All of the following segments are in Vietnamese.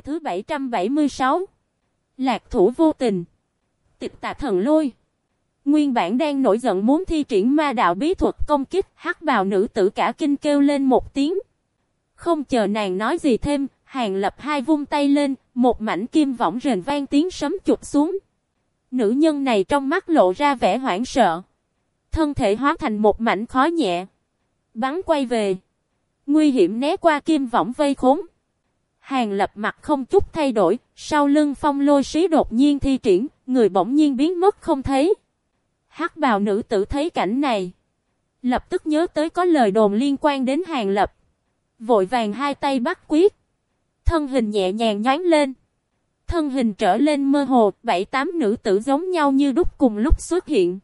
Hồi thứ 776 Lạc thủ vô tình Tịch tạ thần lôi Nguyên bản đang nổi giận muốn thi triển ma đạo bí thuật công kích hắc bào nữ tử cả kinh kêu lên một tiếng. Không chờ nàng nói gì thêm, hàng lập hai vung tay lên, một mảnh kim võng rền vang tiếng sấm chụp xuống. Nữ nhân này trong mắt lộ ra vẻ hoảng sợ. Thân thể hóa thành một mảnh khói nhẹ. Bắn quay về. Nguy hiểm né qua kim võng vây khốn. Hàng lập mặt không chút thay đổi, sau lưng phong lôi xí đột nhiên thi triển, người bỗng nhiên biến mất không thấy. hắc bào nữ tử thấy cảnh này. Lập tức nhớ tới có lời đồn liên quan đến hàng lập. Vội vàng hai tay bắt quyết. Thân hình nhẹ nhàng nhón lên. Thân hình trở lên mơ hồ, bảy tám nữ tử giống nhau như đúc cùng lúc xuất hiện.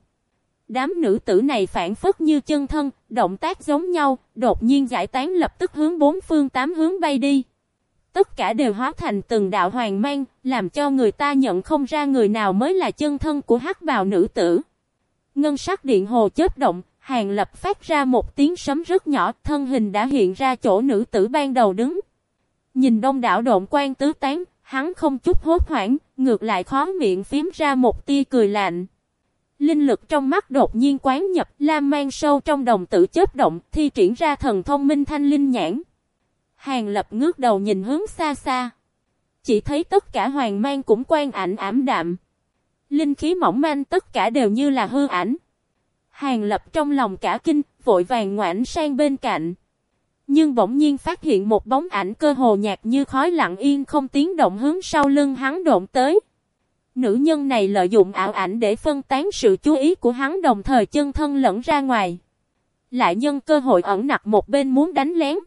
Đám nữ tử này phản phất như chân thân, động tác giống nhau, đột nhiên giải tán lập tức hướng bốn phương tám hướng bay đi. Tất cả đều hóa thành từng đạo hoàng mang, làm cho người ta nhận không ra người nào mới là chân thân của hắc bào nữ tử. Ngân sắc điện hồ chớp động, hàng lập phát ra một tiếng sấm rất nhỏ, thân hình đã hiện ra chỗ nữ tử ban đầu đứng. Nhìn đông đảo độn quan tứ tán, hắn không chút hốt hoảng, ngược lại khó miệng phím ra một tia cười lạnh. Linh lực trong mắt đột nhiên quán nhập, lam mang sâu trong đồng tử chớp động, thi triển ra thần thông minh thanh linh nhãn. Hàng lập ngước đầu nhìn hướng xa xa. Chỉ thấy tất cả hoàng mang cũng quan ảnh ảm đạm. Linh khí mỏng manh tất cả đều như là hư ảnh. Hàng lập trong lòng cả kinh, vội vàng ngoảnh sang bên cạnh. Nhưng bỗng nhiên phát hiện một bóng ảnh cơ hồ nhạt như khói lặng yên không tiếng động hướng sau lưng hắn độn tới. Nữ nhân này lợi dụng ảo ảnh để phân tán sự chú ý của hắn đồng thời chân thân lẫn ra ngoài. Lại nhân cơ hội ẩn nặc một bên muốn đánh lén.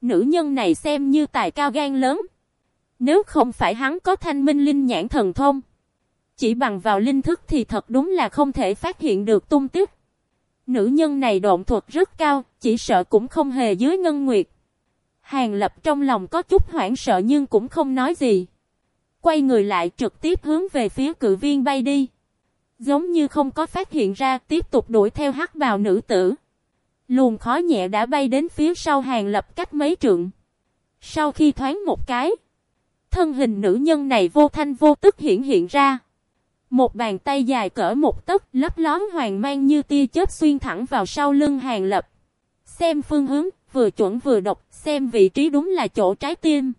Nữ nhân này xem như tài cao gan lớn. Nếu không phải hắn có thanh minh linh nhãn thần thông. Chỉ bằng vào linh thức thì thật đúng là không thể phát hiện được tung tích. Nữ nhân này độn thuật rất cao, chỉ sợ cũng không hề dưới ngân nguyệt. Hàng lập trong lòng có chút hoảng sợ nhưng cũng không nói gì. Quay người lại trực tiếp hướng về phía cự viên bay đi. Giống như không có phát hiện ra tiếp tục đuổi theo hắc bào nữ tử. Luồng khói nhẹ đã bay đến phía sau hàng lập cách mấy trượng. Sau khi thoáng một cái, thân hình nữ nhân này vô thanh vô tức hiện hiện ra. Một bàn tay dài cỡ một tấc lấp lón hoàng mang như tia chớp xuyên thẳng vào sau lưng hàng lập. Xem phương hướng, vừa chuẩn vừa độc, xem vị trí đúng là chỗ trái tim.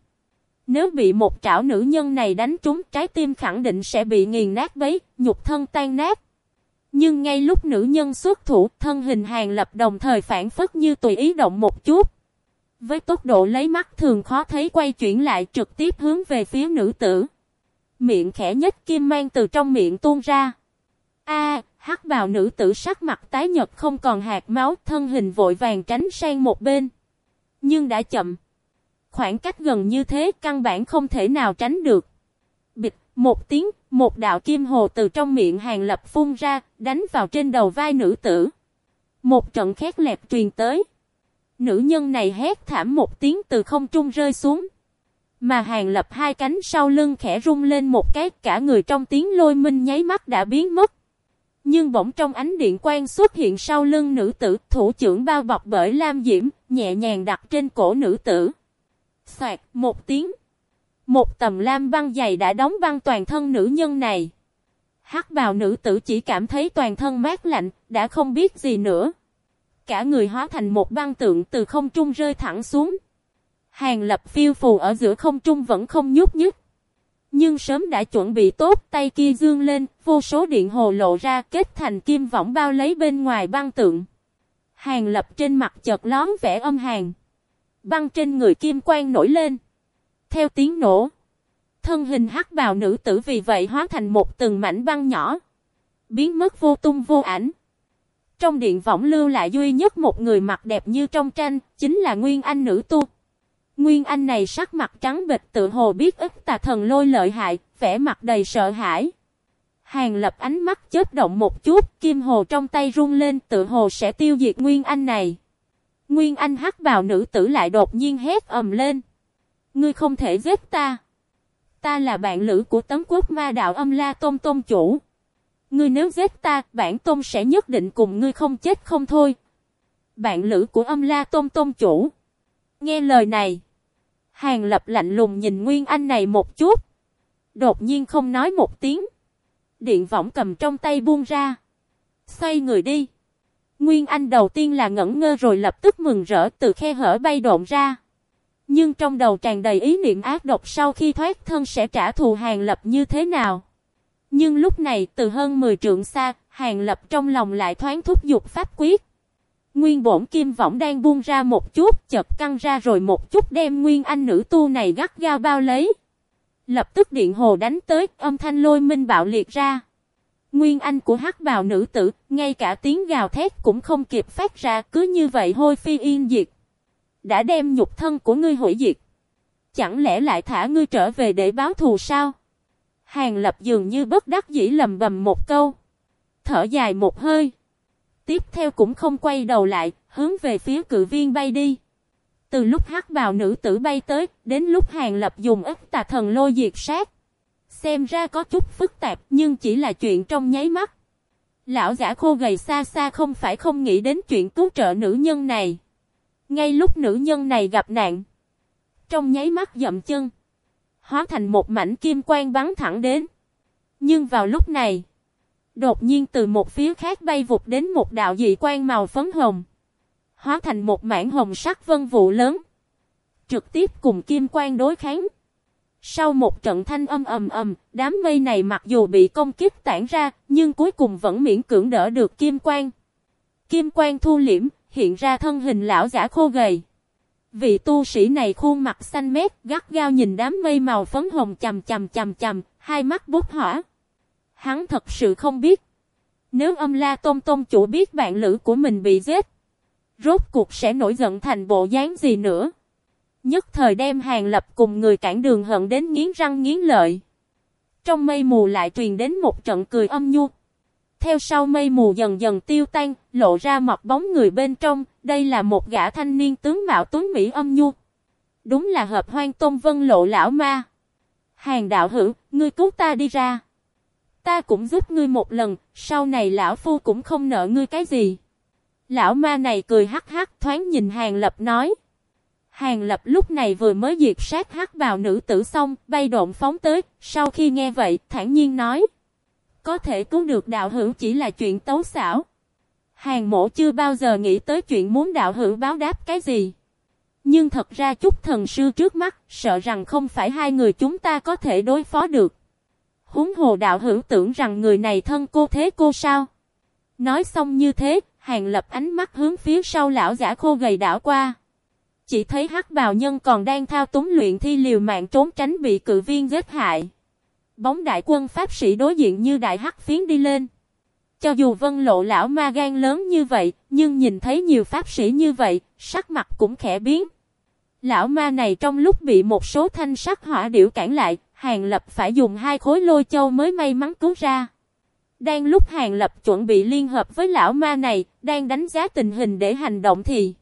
Nếu bị một trảo nữ nhân này đánh trúng trái tim khẳng định sẽ bị nghiền nát bấy, nhục thân tan nát. Nhưng ngay lúc nữ nhân xuất thủ, thân hình hàng lập đồng thời phản phất như tùy ý động một chút. Với tốc độ lấy mắt thường khó thấy quay chuyển lại trực tiếp hướng về phía nữ tử. Miệng khẽ nhất kim mang từ trong miệng tuôn ra. A, hắc bào nữ tử sắc mặt tái nhật không còn hạt máu, thân hình vội vàng tránh sang một bên. Nhưng đã chậm. Khoảng cách gần như thế căn bản không thể nào tránh được. Bịch, một tiếng, một đạo kim hồ từ trong miệng hàng lập phun ra, đánh vào trên đầu vai nữ tử. Một trận khét lẹp truyền tới. Nữ nhân này hét thảm một tiếng từ không trung rơi xuống. Mà hàng lập hai cánh sau lưng khẽ rung lên một cái cả người trong tiếng lôi minh nháy mắt đã biến mất. Nhưng bỗng trong ánh điện quang xuất hiện sau lưng nữ tử thủ trưởng bao bọc bởi lam diễm, nhẹ nhàng đặt trên cổ nữ tử. Xoạt một tiếng. Một tầm lam băng dày đã đóng băng toàn thân nữ nhân này. Hắc bào nữ tử chỉ cảm thấy toàn thân mát lạnh, đã không biết gì nữa. Cả người hóa thành một băng tượng từ không trung rơi thẳng xuống. Hàng lập phiêu phù ở giữa không trung vẫn không nhúc nhích. Nhưng sớm đã chuẩn bị tốt, tay kia dương lên, vô số điện hồ lộ ra kết thành kim võng bao lấy bên ngoài băng tượng. Hàng lập trên mặt chợt lón vẻ âm hàng. Băng trên người kim quang nổi lên. Theo tiếng nổ, thân hình hắc bào nữ tử vì vậy hóa thành một từng mảnh băng nhỏ. Biến mất vô tung vô ảnh. Trong điện võng lưu lại duy nhất một người mặt đẹp như trong tranh, chính là Nguyên Anh nữ tu. Nguyên Anh này sắc mặt trắng bệch tự hồ biết ít tà thần lôi lợi hại, vẻ mặt đầy sợ hãi. Hàng lập ánh mắt chớp động một chút, kim hồ trong tay rung lên tự hồ sẽ tiêu diệt Nguyên Anh này. Nguyên Anh hắc bào nữ tử lại đột nhiên hét ầm lên. Ngươi không thể giết ta. Ta là bạn lữ của tấm quốc ma đạo âm la tôn tôn chủ. Ngươi nếu giết ta, bản tôn sẽ nhất định cùng ngươi không chết không thôi. Bạn lữ của âm la tôn tôn chủ. Nghe lời này. Hàng lập lạnh lùng nhìn Nguyên Anh này một chút. Đột nhiên không nói một tiếng. Điện võng cầm trong tay buông ra. Xoay người đi. Nguyên Anh đầu tiên là ngẩn ngơ rồi lập tức mừng rỡ từ khe hở bay độn ra. Nhưng trong đầu tràn đầy ý niệm ác độc sau khi thoát thân sẽ trả thù hàng lập như thế nào. Nhưng lúc này từ hơn 10 trượng xa, hàng lập trong lòng lại thoáng thúc giục pháp quyết. Nguyên bổn kim võng đang buông ra một chút, chật căng ra rồi một chút đem nguyên anh nữ tu này gắt gao bao lấy. Lập tức điện hồ đánh tới, âm thanh lôi minh bạo liệt ra. Nguyên anh của hắc bào nữ tử, ngay cả tiếng gào thét cũng không kịp phát ra, cứ như vậy hôi phi yên diệt. Đã đem nhục thân của ngươi hủy diệt. Chẳng lẽ lại thả ngươi trở về để báo thù sao? Hàng lập dường như bất đắc dĩ lầm bầm một câu. Thở dài một hơi. Tiếp theo cũng không quay đầu lại, hướng về phía cự viên bay đi. Từ lúc hắc bào nữ tử bay tới, đến lúc hàng lập dùng ức tà thần lôi diệt sát. Xem ra có chút phức tạp nhưng chỉ là chuyện trong nháy mắt. Lão giả khô gầy xa xa không phải không nghĩ đến chuyện cứu trợ nữ nhân này. Ngay lúc nữ nhân này gặp nạn. Trong nháy mắt dậm chân. Hóa thành một mảnh kim quang bắn thẳng đến. Nhưng vào lúc này. Đột nhiên từ một phía khác bay vụt đến một đạo dị quang màu phấn hồng. Hóa thành một mảng hồng sắc vân vụ lớn. Trực tiếp cùng kim quang đối kháng. Sau một trận thanh âm ầm ầm, đám mây này mặc dù bị công kích tản ra, nhưng cuối cùng vẫn miễn cưỡng đỡ được kim quang. Kim quang thu liễm, hiện ra thân hình lão giả khô gầy. Vị tu sĩ này khuôn mặt xanh mét, gắt gao nhìn đám mây màu phấn hồng chầm chầm chầm chầm, hai mắt bút hỏa. Hắn thật sự không biết. Nếu âm la tôm tôm chủ biết bạn lữ của mình bị giết, rốt cuộc sẽ nổi giận thành bộ dáng gì nữa. Nhất thời đem hàng lập cùng người cản đường hận đến nghiến răng nghiến lợi. Trong mây mù lại truyền đến một trận cười âm nhu. Theo sau mây mù dần dần tiêu tan, lộ ra mặt bóng người bên trong, đây là một gã thanh niên tướng mạo tuấn Mỹ âm nhu. Đúng là hợp hoang tôn vân lộ lão ma. Hàng đạo hữu, ngươi cứu ta đi ra. Ta cũng giúp ngươi một lần, sau này lão phu cũng không nợ ngươi cái gì. Lão ma này cười hắc hắc thoáng nhìn hàng lập nói. Hàng lập lúc này vừa mới diệt sát hắc vào nữ tử xong, bay độn phóng tới, sau khi nghe vậy, thản nhiên nói. Có thể cứu được đạo hữu chỉ là chuyện tấu xảo. Hàng mổ chưa bao giờ nghĩ tới chuyện muốn đạo hữu báo đáp cái gì. Nhưng thật ra chút thần sư trước mắt, sợ rằng không phải hai người chúng ta có thể đối phó được. Húng hồ đạo hữu tưởng rằng người này thân cô thế cô sao. Nói xong như thế, hàng lập ánh mắt hướng phía sau lão giả khô gầy đảo qua. Chỉ thấy hắc bào nhân còn đang thao túng luyện thi liều mạng trốn tránh bị cự viên giết hại. Bóng đại quân pháp sĩ đối diện như đại hắc phiến đi lên. Cho dù vân lộ lão ma gan lớn như vậy, nhưng nhìn thấy nhiều pháp sĩ như vậy, sắc mặt cũng khẽ biến. Lão ma này trong lúc bị một số thanh sắc hỏa điểu cản lại, Hàng Lập phải dùng hai khối lôi châu mới may mắn cứu ra. Đang lúc Hàng Lập chuẩn bị liên hợp với lão ma này, đang đánh giá tình hình để hành động thì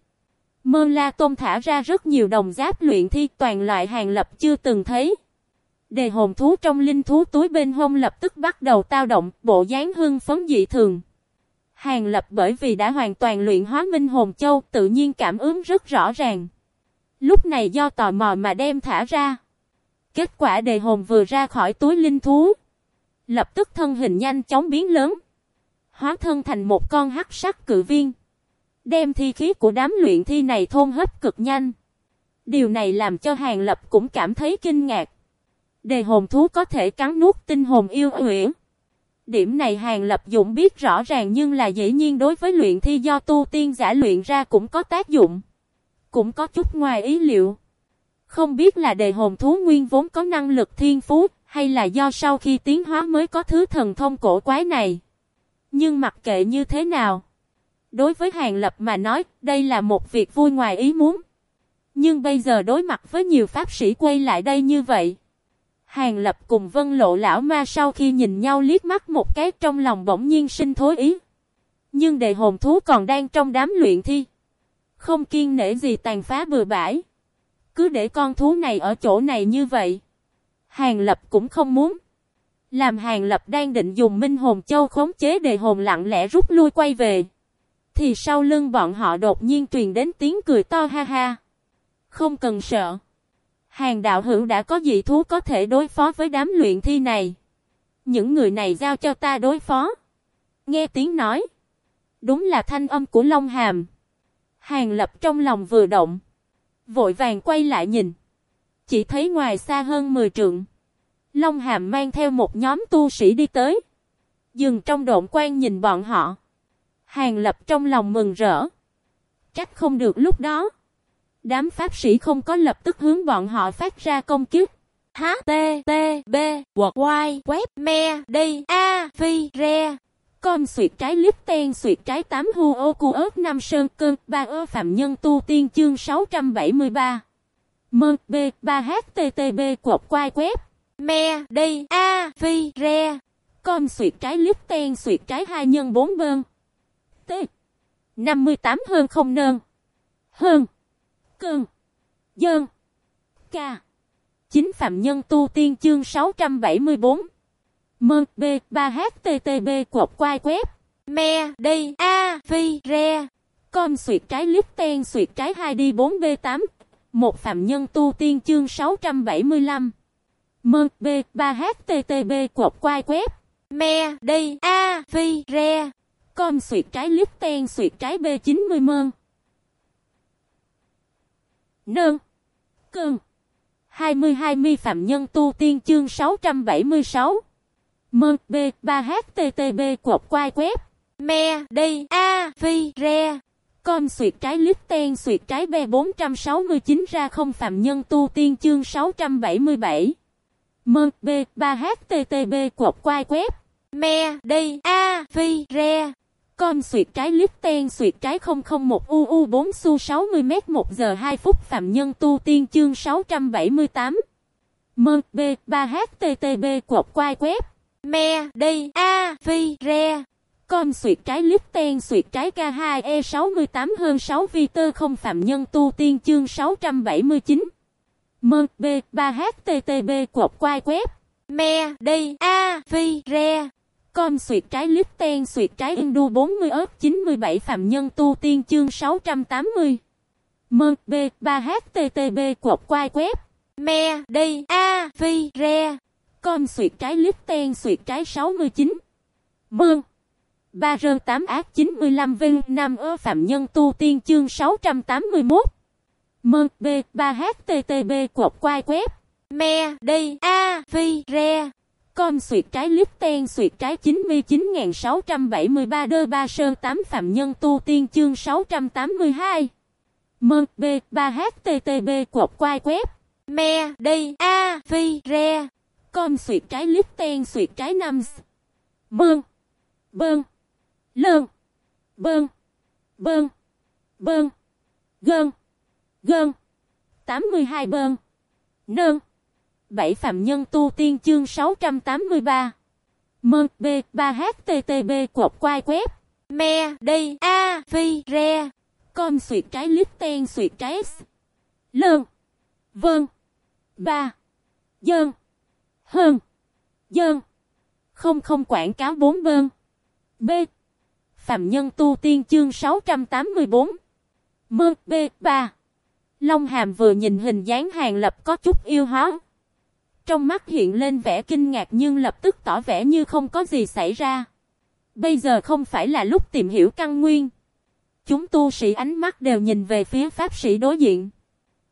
Mơ La Tôn thả ra rất nhiều đồng giáp luyện thi toàn loại Hàng Lập chưa từng thấy. Đề hồn thú trong linh thú túi bên hông lập tức bắt đầu tao động, bộ dáng hưng phấn dị thường. Hàng lập bởi vì đã hoàn toàn luyện hóa minh hồn châu tự nhiên cảm ứng rất rõ ràng. Lúc này do tò mò mà đem thả ra. Kết quả đề hồn vừa ra khỏi túi linh thú. Lập tức thân hình nhanh chóng biến lớn. Hóa thân thành một con hắc sắc cự viên. Đem thi khí của đám luyện thi này thôn hấp cực nhanh. Điều này làm cho hàng lập cũng cảm thấy kinh ngạc. Đề hồn thú có thể cắn nuốt tinh hồn yêu uyển. Điểm này Hàng Lập Dụng biết rõ ràng nhưng là dĩ nhiên đối với luyện thi do tu tiên giả luyện ra cũng có tác dụng. Cũng có chút ngoài ý liệu. Không biết là đề hồn thú nguyên vốn có năng lực thiên phú, hay là do sau khi tiến hóa mới có thứ thần thông cổ quái này. Nhưng mặc kệ như thế nào. Đối với Hàng Lập mà nói, đây là một việc vui ngoài ý muốn. Nhưng bây giờ đối mặt với nhiều pháp sĩ quay lại đây như vậy. Hàng Lập cùng Vân Lộ lão ma sau khi nhìn nhau liếc mắt một cái trong lòng bỗng nhiên sinh thối ý. Nhưng đề hồn thú còn đang trong đám luyện thi. Không kiên nể gì tàn phá bừa bãi. Cứ để con thú này ở chỗ này như vậy. Hàng Lập cũng không muốn. Làm Hàng Lập đang định dùng Minh Hồn Châu khống chế đề hồn lặng lẽ rút lui quay về. Thì sau lưng bọn họ đột nhiên truyền đến tiếng cười to ha ha. Không cần sợ. Hàng đạo hữu đã có dị thú có thể đối phó với đám luyện thi này. Những người này giao cho ta đối phó. Nghe tiếng nói. Đúng là thanh âm của Long Hàm. Hàng lập trong lòng vừa động. Vội vàng quay lại nhìn. Chỉ thấy ngoài xa hơn 10 trượng. Long Hàm mang theo một nhóm tu sĩ đi tới. Dừng trong độn quan nhìn bọn họ. Hàng lập trong lòng mừng rỡ. Trách không được lúc đó. Đám pháp sĩ không có lập tức hướng bọn họ phát ra công kiếp. H, T, T, B, Y, web, me, đi, a, phi, re. Com suyệt trái líp ten suyệt trái 8 hu ô cu ớt 5 sơn cơn 3 ơ phạm nhân tu tiên chương 673. Mơ b 3 httb quật quai web. Me, đi, a, phi, re. Com suyệt trái líp ten suyệt trái 2 nhân 4 bơn. T. 58 hơn không nơn. Hơn. Cơn. Dơn. Ca. Chính phạm nhân tu tiên chương 674. Mơ B 3 HTTB cột quai web. Me đây A, Vi, Re. Com suyệt trái lít ten suyệt trái 2 đi 4B8. Một phạm nhân tu tiên chương 675. Mơ B 3 HTTB cột quai web. Me đây A, Vi, Re. Com suyệt trái lít ten suyệt trái B90 mơn. Nương. Cơn. 20-20 phạm nhân tu tiên chương 676. Mơ B 3 HTTB cột quai web. Me đây A Phi Re. Com suyệt trái lít ten suyệt trái B 469 ra không phạm nhân tu tiên chương 677. Mơ B 3 HTTB cột quai web. Me đây A Phi Re. Com suyệt trái lít ten suyệt trái 001 UU 4 su 60 m 1 giờ 2 phút phạm nhân tu tiên chương 678. Mơ, B 3 HTTB cột quai web. Me đây A Phi Re. Com suyệt trái lít ten suyệt trái K2 E68 hơn 6 vi tơ không phạm nhân tu tiên chương 679. Mơ, B 3 HTTB cột quai web. Me đây A Phi Re. Com suyệt trái lít ten suyệt trái Indu 40 ớt 97 phạm nhân tu tiên chương 680. Mơ B 3 HTTB cột quai web. Me đây A Phi Re. Com suyệt trái lít ten suyệt trái 69. Mương. Ba rơn 8 ác 95 vinh Nam ơ phạm nhân tu tiên chương 681. Mơ B 3 HTTB cột quai web. Me đây A Phi Re. Com suyệt trái lít ten suyệt trái 99.673 đơ ba sơn 8 phạm nhân tu tiên chương 682. Mơ B 3 HTTB cột quai web. Me đây A Phi Re. Com suyệt trái lít ten suyệt trái 5. Bơn. Bơn. Lơn. Bơn. Bơn. Bơn. Gơn. Gơn. 82 bơn. Nơn. 7 phạm nhân tu tiên chương 683. Mơ, B 3 HTTB cột quai web. Me đây A Phi Re. Com suyệt trái lít ten suyệt trái S. Lơn. Vâng. 3. Dơn. Hơn. Dơn. Không không quảng cáo bốn bơn. B. Phạm nhân tu tiên chương 684. Mơ, B 3. Long Hàm vừa nhìn hình dáng hàng lập có chút yêu hóa. Trong mắt hiện lên vẻ kinh ngạc nhưng lập tức tỏ vẻ như không có gì xảy ra. Bây giờ không phải là lúc tìm hiểu căn nguyên. Chúng tu sĩ ánh mắt đều nhìn về phía pháp sĩ đối diện.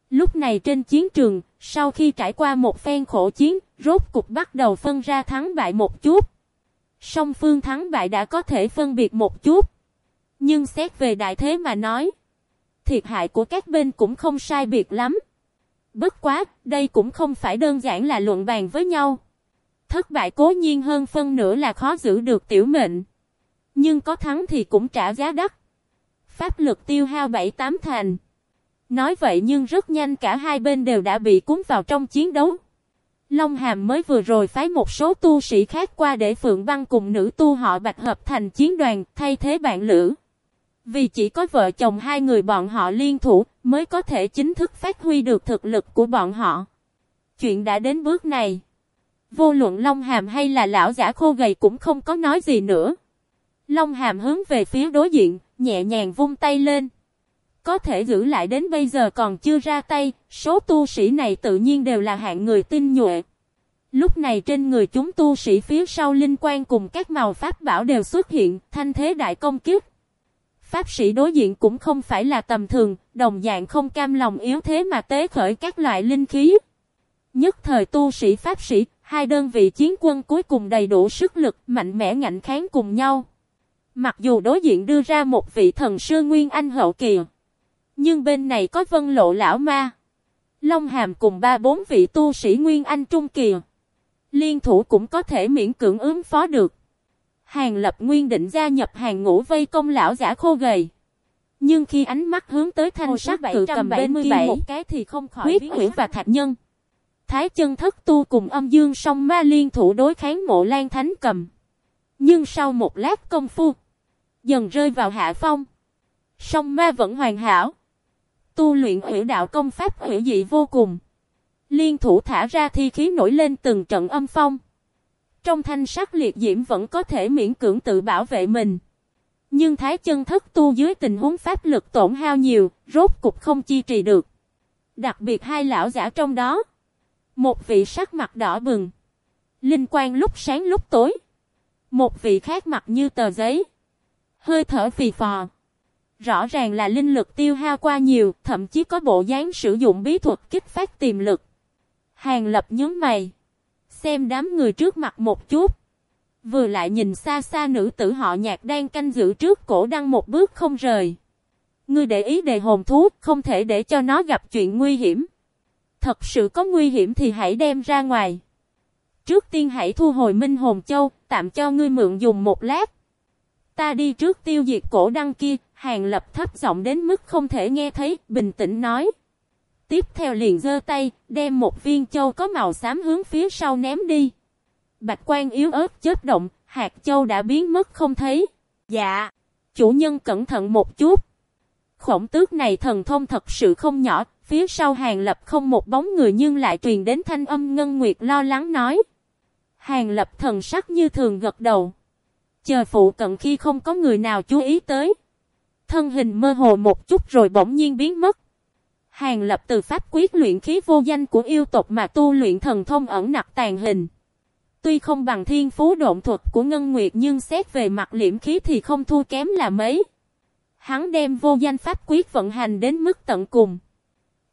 Lúc này trên chiến trường, sau khi trải qua một phen khổ chiến, rốt cục bắt đầu phân ra thắng bại một chút. Song phương thắng bại đã có thể phân biệt một chút. Nhưng xét về đại thế mà nói, thiệt hại của các bên cũng không sai biệt lắm. Bất quá, đây cũng không phải đơn giản là luận bàn với nhau. Thất bại cố nhiên hơn phân nửa là khó giữ được tiểu mệnh. Nhưng có thắng thì cũng trả giá đắt. Pháp lực tiêu hao bảy tám thành. Nói vậy nhưng rất nhanh cả hai bên đều đã bị cuốn vào trong chiến đấu. Long Hàm mới vừa rồi phái một số tu sĩ khác qua để Phượng văn cùng nữ tu họ bạch hợp thành chiến đoàn thay thế bạn lữ. Vì chỉ có vợ chồng hai người bọn họ liên thủ mới có thể chính thức phát huy được thực lực của bọn họ. Chuyện đã đến bước này. Vô luận Long Hàm hay là lão giả khô gầy cũng không có nói gì nữa. Long Hàm hướng về phía đối diện, nhẹ nhàng vung tay lên. có thể giữ lại đến bây giờ còn chưa ra tay, số tu sĩ này tự nhiên đều là hạng người tinh nhuệ. Lúc này trên người chúng tu sĩ phía sau linh quan cùng các màu pháp bảo đều xuất hiện, thanh thế đại công kiếp. Pháp sĩ đối diện cũng không phải là tầm thường, đồng dạng không cam lòng yếu thế mà tế khởi các loại linh khí. Nhất thời tu sĩ pháp sĩ, hai đơn vị chiến quân cuối cùng đầy đủ sức lực, mạnh mẽ ngạnh kháng cùng nhau. Mặc dù đối diện đưa ra một vị thần sư Nguyên Anh hậu kỳ, nhưng bên này có vân lộ lão ma. Long hàm cùng ba bốn vị tu sĩ Nguyên Anh trung kỳ. Liên thủ cũng có thể miễn cưỡng ứng phó được. Hàng lập nguyên định gia nhập hàng ngũ vây công lão giả khô gầy. Nhưng khi ánh mắt hướng tới thanh sắc cự cầm bên kia một cái thì không khỏi huyết huyễn và thạch nhân. Thái chân thất tu cùng âm dương song ma liên thủ đối kháng mộ lan thánh cầm. Nhưng sau một lát công phu, dần rơi vào hạ phong. Song ma vẫn hoàn hảo. Tu luyện hủy đạo công pháp hủy dị vô cùng. Liên thủ thả ra thi khí nổi lên từng trận âm phong. Trong thanh sắc liệt diễm vẫn có thể miễn cưỡng tự bảo vệ mình. Nhưng thái chân thất tu dưới tình huống pháp lực tổn hao nhiều, rốt cục không chi trì được. Đặc biệt hai lão giả trong đó. Một vị sắc mặt đỏ bừng. Linh quang lúc sáng lúc tối. Một vị khác mặt như tờ giấy. Hơi thở phì phò. Rõ ràng là linh lực tiêu hao qua nhiều, thậm chí có bộ dáng sử dụng bí thuật kích phát tiềm lực. Hàng lập nhớ mày. Xem đám người trước mặt một chút. Vừa lại nhìn xa xa nữ tử họ nhạc đang canh giữ trước cổ đăng một bước không rời. Ngươi để ý đề hồn thú, không thể để cho nó gặp chuyện nguy hiểm. Thật sự có nguy hiểm thì hãy đem ra ngoài. Trước tiên hãy thu hồi minh hồn châu, tạm cho ngươi mượn dùng một lát. Ta đi trước tiêu diệt cổ đăng kia, hàng lập thấp giọng đến mức không thể nghe thấy, bình tĩnh nói. Tiếp theo liền giơ tay, đem một viên châu có màu xám hướng phía sau ném đi. Bạch quan yếu ớt chết động, hạt châu đã biến mất không thấy. Dạ, chủ nhân cẩn thận một chút. Khổng tước này thần thông thật sự không nhỏ, phía sau hàng lập không một bóng người nhưng lại truyền đến thanh âm ngân nguyệt lo lắng nói. Hàng lập thần sắc như thường gật đầu. Chờ phụ cận khi không có người nào chú ý tới. Thân hình mơ hồ một chút rồi bỗng nhiên biến mất. Hàng lập từ pháp quyết luyện khí vô danh của yêu tộc mà tu luyện thần thông ẩn nặc tàn hình. Tuy không bằng thiên phú độn thuật của Ngân Nguyệt nhưng xét về mặt liễm khí thì không thua kém là mấy. Hắn đem vô danh pháp quyết vận hành đến mức tận cùng.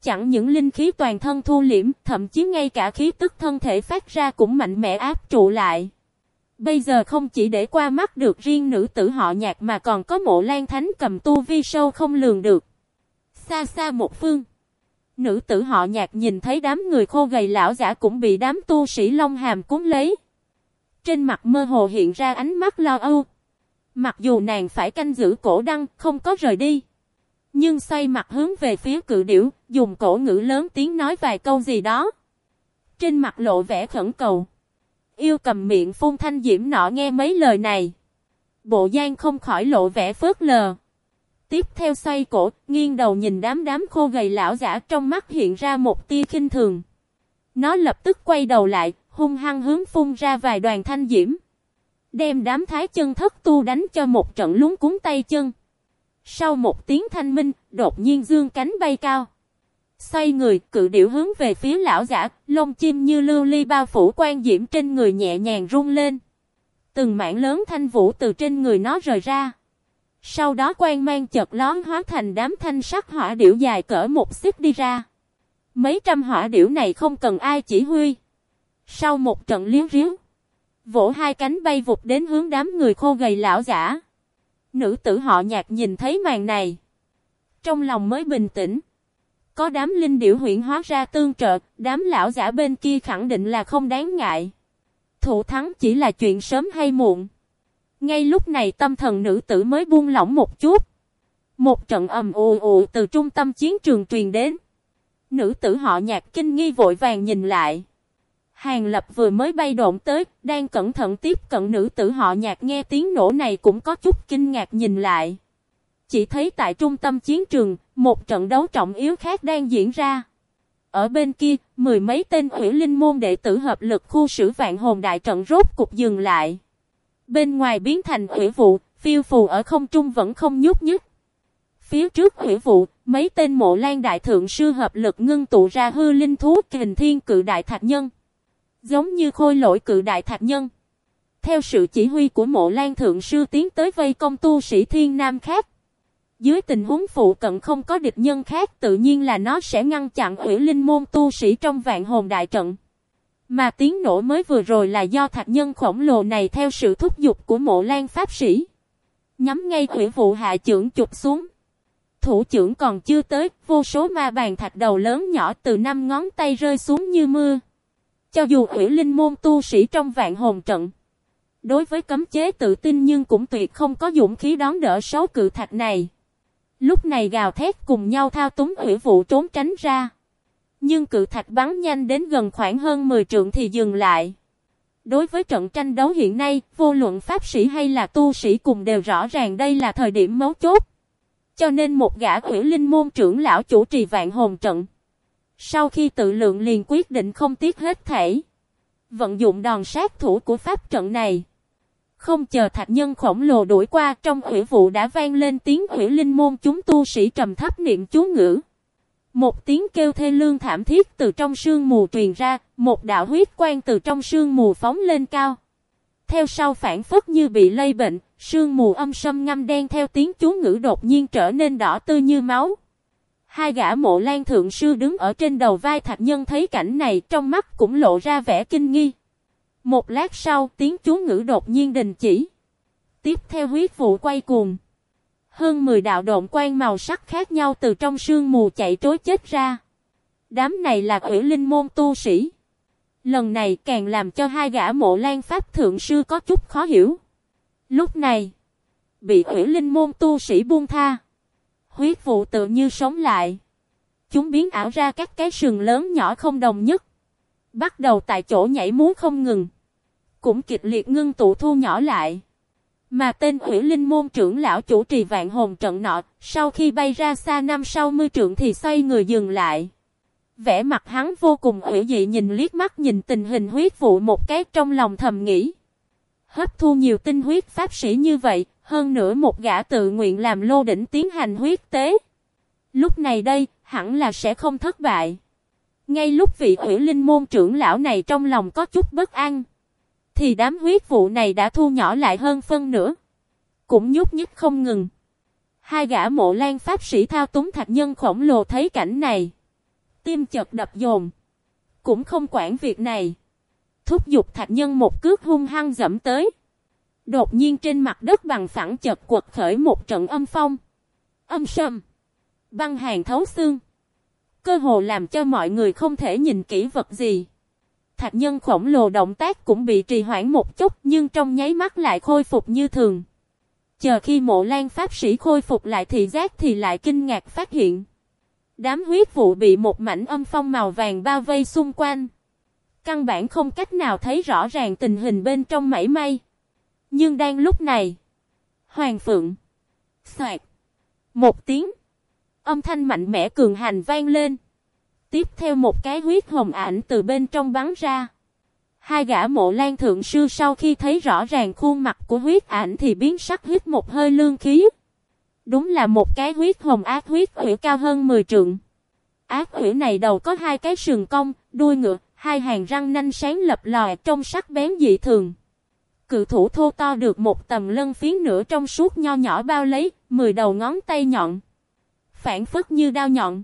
Chẳng những linh khí toàn thân thu liễm, thậm chí ngay cả khí tức thân thể phát ra cũng mạnh mẽ áp trụ lại. Bây giờ không chỉ để qua mắt được riêng nữ tử họ nhạc mà còn có mộ lan thánh cầm tu vi sâu không lường được. Xa xa một phương. Nữ tử họ nhạc nhìn thấy đám người khô gầy lão giả cũng bị đám tu sĩ Long Hàm cúng lấy. Trên mặt mơ hồ hiện ra ánh mắt lo âu. Mặc dù nàng phải canh giữ cổ đăng, không có rời đi. Nhưng xoay mặt hướng về phía cự điểu, dùng cổ ngữ lớn tiếng nói vài câu gì đó. Trên mặt lộ vẻ khẩn cầu. Yêu cầm miệng phun thanh diễm nọ nghe mấy lời này. Bộ giang không khỏi lộ vẻ phớt lờ. Tiếp theo xoay cổ, nghiêng đầu nhìn đám đám khô gầy lão giả trong mắt hiện ra một tia khinh thường. Nó lập tức quay đầu lại, hung hăng hướng phun ra vài đoàn thanh diễm. Đem đám thái chân thất tu đánh cho một trận lúng cuốn tay chân. Sau một tiếng thanh minh, đột nhiên dương cánh bay cao. Xoay người, cự điểu hướng về phía lão giả, lông chim như lưu ly bao phủ quan diễm trên người nhẹ nhàng rung lên. Từng mảng lớn thanh vũ từ trên người nó rời ra. Sau đó quan mang chợt lón hóa thành đám thanh sắc hỏa điểu dài cỡ một xích đi ra. Mấy trăm hỏa điểu này không cần ai chỉ huy. Sau một trận liếu riếu, vỗ hai cánh bay vụt đến hướng đám người khô gầy lão giả. Nữ tử họ nhạc nhìn thấy màn này. Trong lòng mới bình tĩnh. Có đám linh điểu huyện hóa ra tương trợ, đám lão giả bên kia khẳng định là không đáng ngại. Thủ thắng chỉ là chuyện sớm hay muộn. Ngay lúc này tâm thần nữ tử mới buông lỏng một chút. Một trận ầm ồ ồ từ trung tâm chiến trường truyền đến. Nữ tử họ nhạc kinh nghi vội vàng nhìn lại. Hàng lập vừa mới bay độn tới, đang cẩn thận tiếp cận nữ tử họ nhạc nghe tiếng nổ này cũng có chút kinh ngạc nhìn lại. Chỉ thấy tại trung tâm chiến trường, một trận đấu trọng yếu khác đang diễn ra. Ở bên kia, mười mấy tên hủy linh môn đệ tử hợp lực khu sử vạn hồn đại trận rốt cục dừng lại. Bên ngoài biến thành hủy vụ, phiêu phù ở không trung vẫn không nhúc nhích. Phía trước hủy vụ, Mấy tên mộ lan đại thượng sư hợp lực ngưng tụ ra hư linh thú kình thiên cự đại thạch nhân. Giống như khôi lỗi cự đại thạch nhân. Theo sự chỉ huy của mộ lan thượng sư tiến tới vây công tu sĩ thiên nam khác. Dưới tình huống phụ cận không có địch nhân khác tự nhiên là nó sẽ ngăn chặn hủy linh môn tu sĩ trong vạn hồn đại trận. Mà tiếng nổ mới vừa rồi là do thạch nhân khổng lồ này theo sự thúc giục của mộ lan pháp sĩ. Nhắm ngay quỷ vụ hạ trưởng chụp xuống. Thủ trưởng còn chưa tới, vô số ma bàn thạch đầu lớn nhỏ từ năm ngón tay rơi xuống như mưa. Cho dù quỷ linh môn tu sĩ trong vạn hồn trận. Đối với cấm chế tự tin nhưng cũng tuyệt không có dũng khí đón đỡ số cự thạch này. Lúc này gào thét cùng nhau thao túng quỷ vụ trốn tránh ra. Nhưng cự thạch bắn nhanh đến gần khoảng hơn 10 trượng thì dừng lại. Đối với trận tranh đấu hiện nay, vô luận pháp sĩ hay là tu sĩ cùng đều rõ ràng đây là thời điểm mấu chốt. Cho nên một gã quỷ linh môn trưởng lão chủ trì vạn hồn trận. Sau khi tự lượng liền quyết định không tiếc hết thể. Vận dụng đòn sát thủ của pháp trận này. Không chờ thạch nhân khổng lồ đuổi qua trong hủy vụ đã vang lên tiếng hủy linh môn chúng tu sĩ trầm thấp niệm chú ngữ. Một tiếng kêu thê lương thảm thiết từ trong sương mù truyền ra, một đạo huyết quang từ trong sương mù phóng lên cao. Theo sau phản phất như bị lây bệnh, sương mù âm sâm ngâm đen theo tiếng chú ngữ đột nhiên trở nên đỏ tươi như máu. Hai gã mộ lan thượng sư đứng ở trên đầu vai thạch nhân thấy cảnh này trong mắt cũng lộ ra vẻ kinh nghi. Một lát sau tiếng chú ngữ đột nhiên đình chỉ. Tiếp theo huyết vụ quay cuồng. Hơn 10 đạo độn quan màu sắc khác nhau từ trong sương mù chạy trối chết ra. Đám này là ủy linh môn tu sĩ. Lần này càng làm cho hai gã mộ lan pháp thượng sư có chút khó hiểu. Lúc này, bị ủy linh môn tu sĩ buông tha. Huyết vụ tự như sống lại. Chúng biến ảo ra các cái sừng lớn nhỏ không đồng nhất. Bắt đầu tại chỗ nhảy múa không ngừng. Cũng kịch liệt ngưng tụ thu nhỏ lại. Mà tên Hủy linh môn trưởng lão chủ trì vạn hồn trận nọ, sau khi bay ra xa năm sau mươi trượng thì xoay người dừng lại. Vẻ mặt hắn vô cùng ủy dị nhìn liếc mắt nhìn tình hình huyết vụ một cái trong lòng thầm nghĩ. Hấp thu nhiều tinh huyết pháp sĩ như vậy, hơn nữa một gã tự nguyện làm lô đỉnh tiến hành huyết tế. Lúc này đây, hẳn là sẽ không thất bại. Ngay lúc vị ủy linh môn trưởng lão này trong lòng có chút bất an. Thì đám huyết vụ này đã thu nhỏ lại hơn phân nữa. Cũng nhúc nhích không ngừng. Hai gã mộ lan pháp sĩ thao túng thạch nhân khổng lồ thấy cảnh này. Tim chật đập dồn. Cũng không quản việc này. Thúc giục thạch nhân một cước hung hăng dẫm tới. Đột nhiên trên mặt đất bằng phẳng chật quật khởi một trận âm phong. Âm sâm. Băng hàng thấu xương. Cơ hồ làm cho mọi người không thể nhìn kỹ vật gì. Thạch nhân khổng lồ động tác cũng bị trì hoãn một chút, nhưng trong nháy mắt lại khôi phục như thường. Chờ khi mộ lan pháp sĩ khôi phục lại thị giác thì lại kinh ngạc phát hiện. Đám huyết vụ bị một mảnh âm phong màu vàng bao vây xung quanh. Căn bản không cách nào thấy rõ ràng tình hình bên trong mảy may. Nhưng đang lúc này. Hoàng phượng. Xoạt. Một tiếng. Âm thanh mạnh mẽ cường hành vang lên. Tiếp theo một cái huyết hồng ảnh từ bên trong bắn ra. Hai gã mộ lan thượng sư sau khi thấy rõ ràng khuôn mặt của huyết ảnh thì biến sắc hít một hơi lương khí. Đúng là một cái huyết hồng ác huyết ủy cao hơn 10 trượng. Ác ủy này đầu có hai cái sừng cong, đuôi ngựa, hai hàng răng nanh sáng lập lòi trong sắc bén dị thường. Cự thủ thô to được một tầm lân phiến nửa trong suốt nho nhỏ bao lấy, 10 đầu ngón tay nhọn. Phản phất như đao nhọn.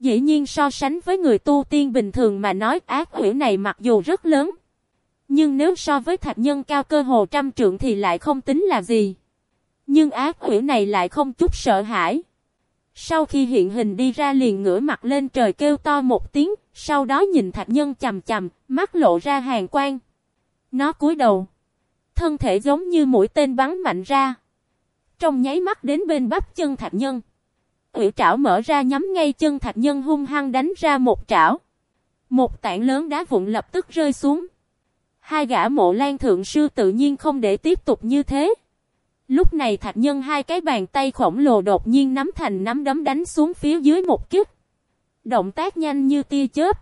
Dĩ nhiên so sánh với người tu tiên bình thường mà nói ác quỷ này mặc dù rất lớn. Nhưng nếu so với thạch nhân cao cơ hồ trăm trượng thì lại không tính là gì. Nhưng ác quỷ này lại không chút sợ hãi. Sau khi hiện hình đi ra liền ngửa mặt lên trời kêu to một tiếng, sau đó nhìn thạch nhân chầm chầm, mắt lộ ra hàng quang. Nó cúi đầu. Thân thể giống như mũi tên bắn mạnh ra. Trong nháy mắt đến bên bắp chân thạch nhân. Ủy trảo mở ra nhắm ngay chân thạch nhân hung hăng đánh ra một trảo. Một tảng lớn đá vụn lập tức rơi xuống. Hai gã mộ lan thượng sư tự nhiên không để tiếp tục như thế. Lúc này thạch nhân hai cái bàn tay khổng lồ đột nhiên nắm thành nắm đấm đánh xuống phía dưới một kích. Động tác nhanh như tia chớp.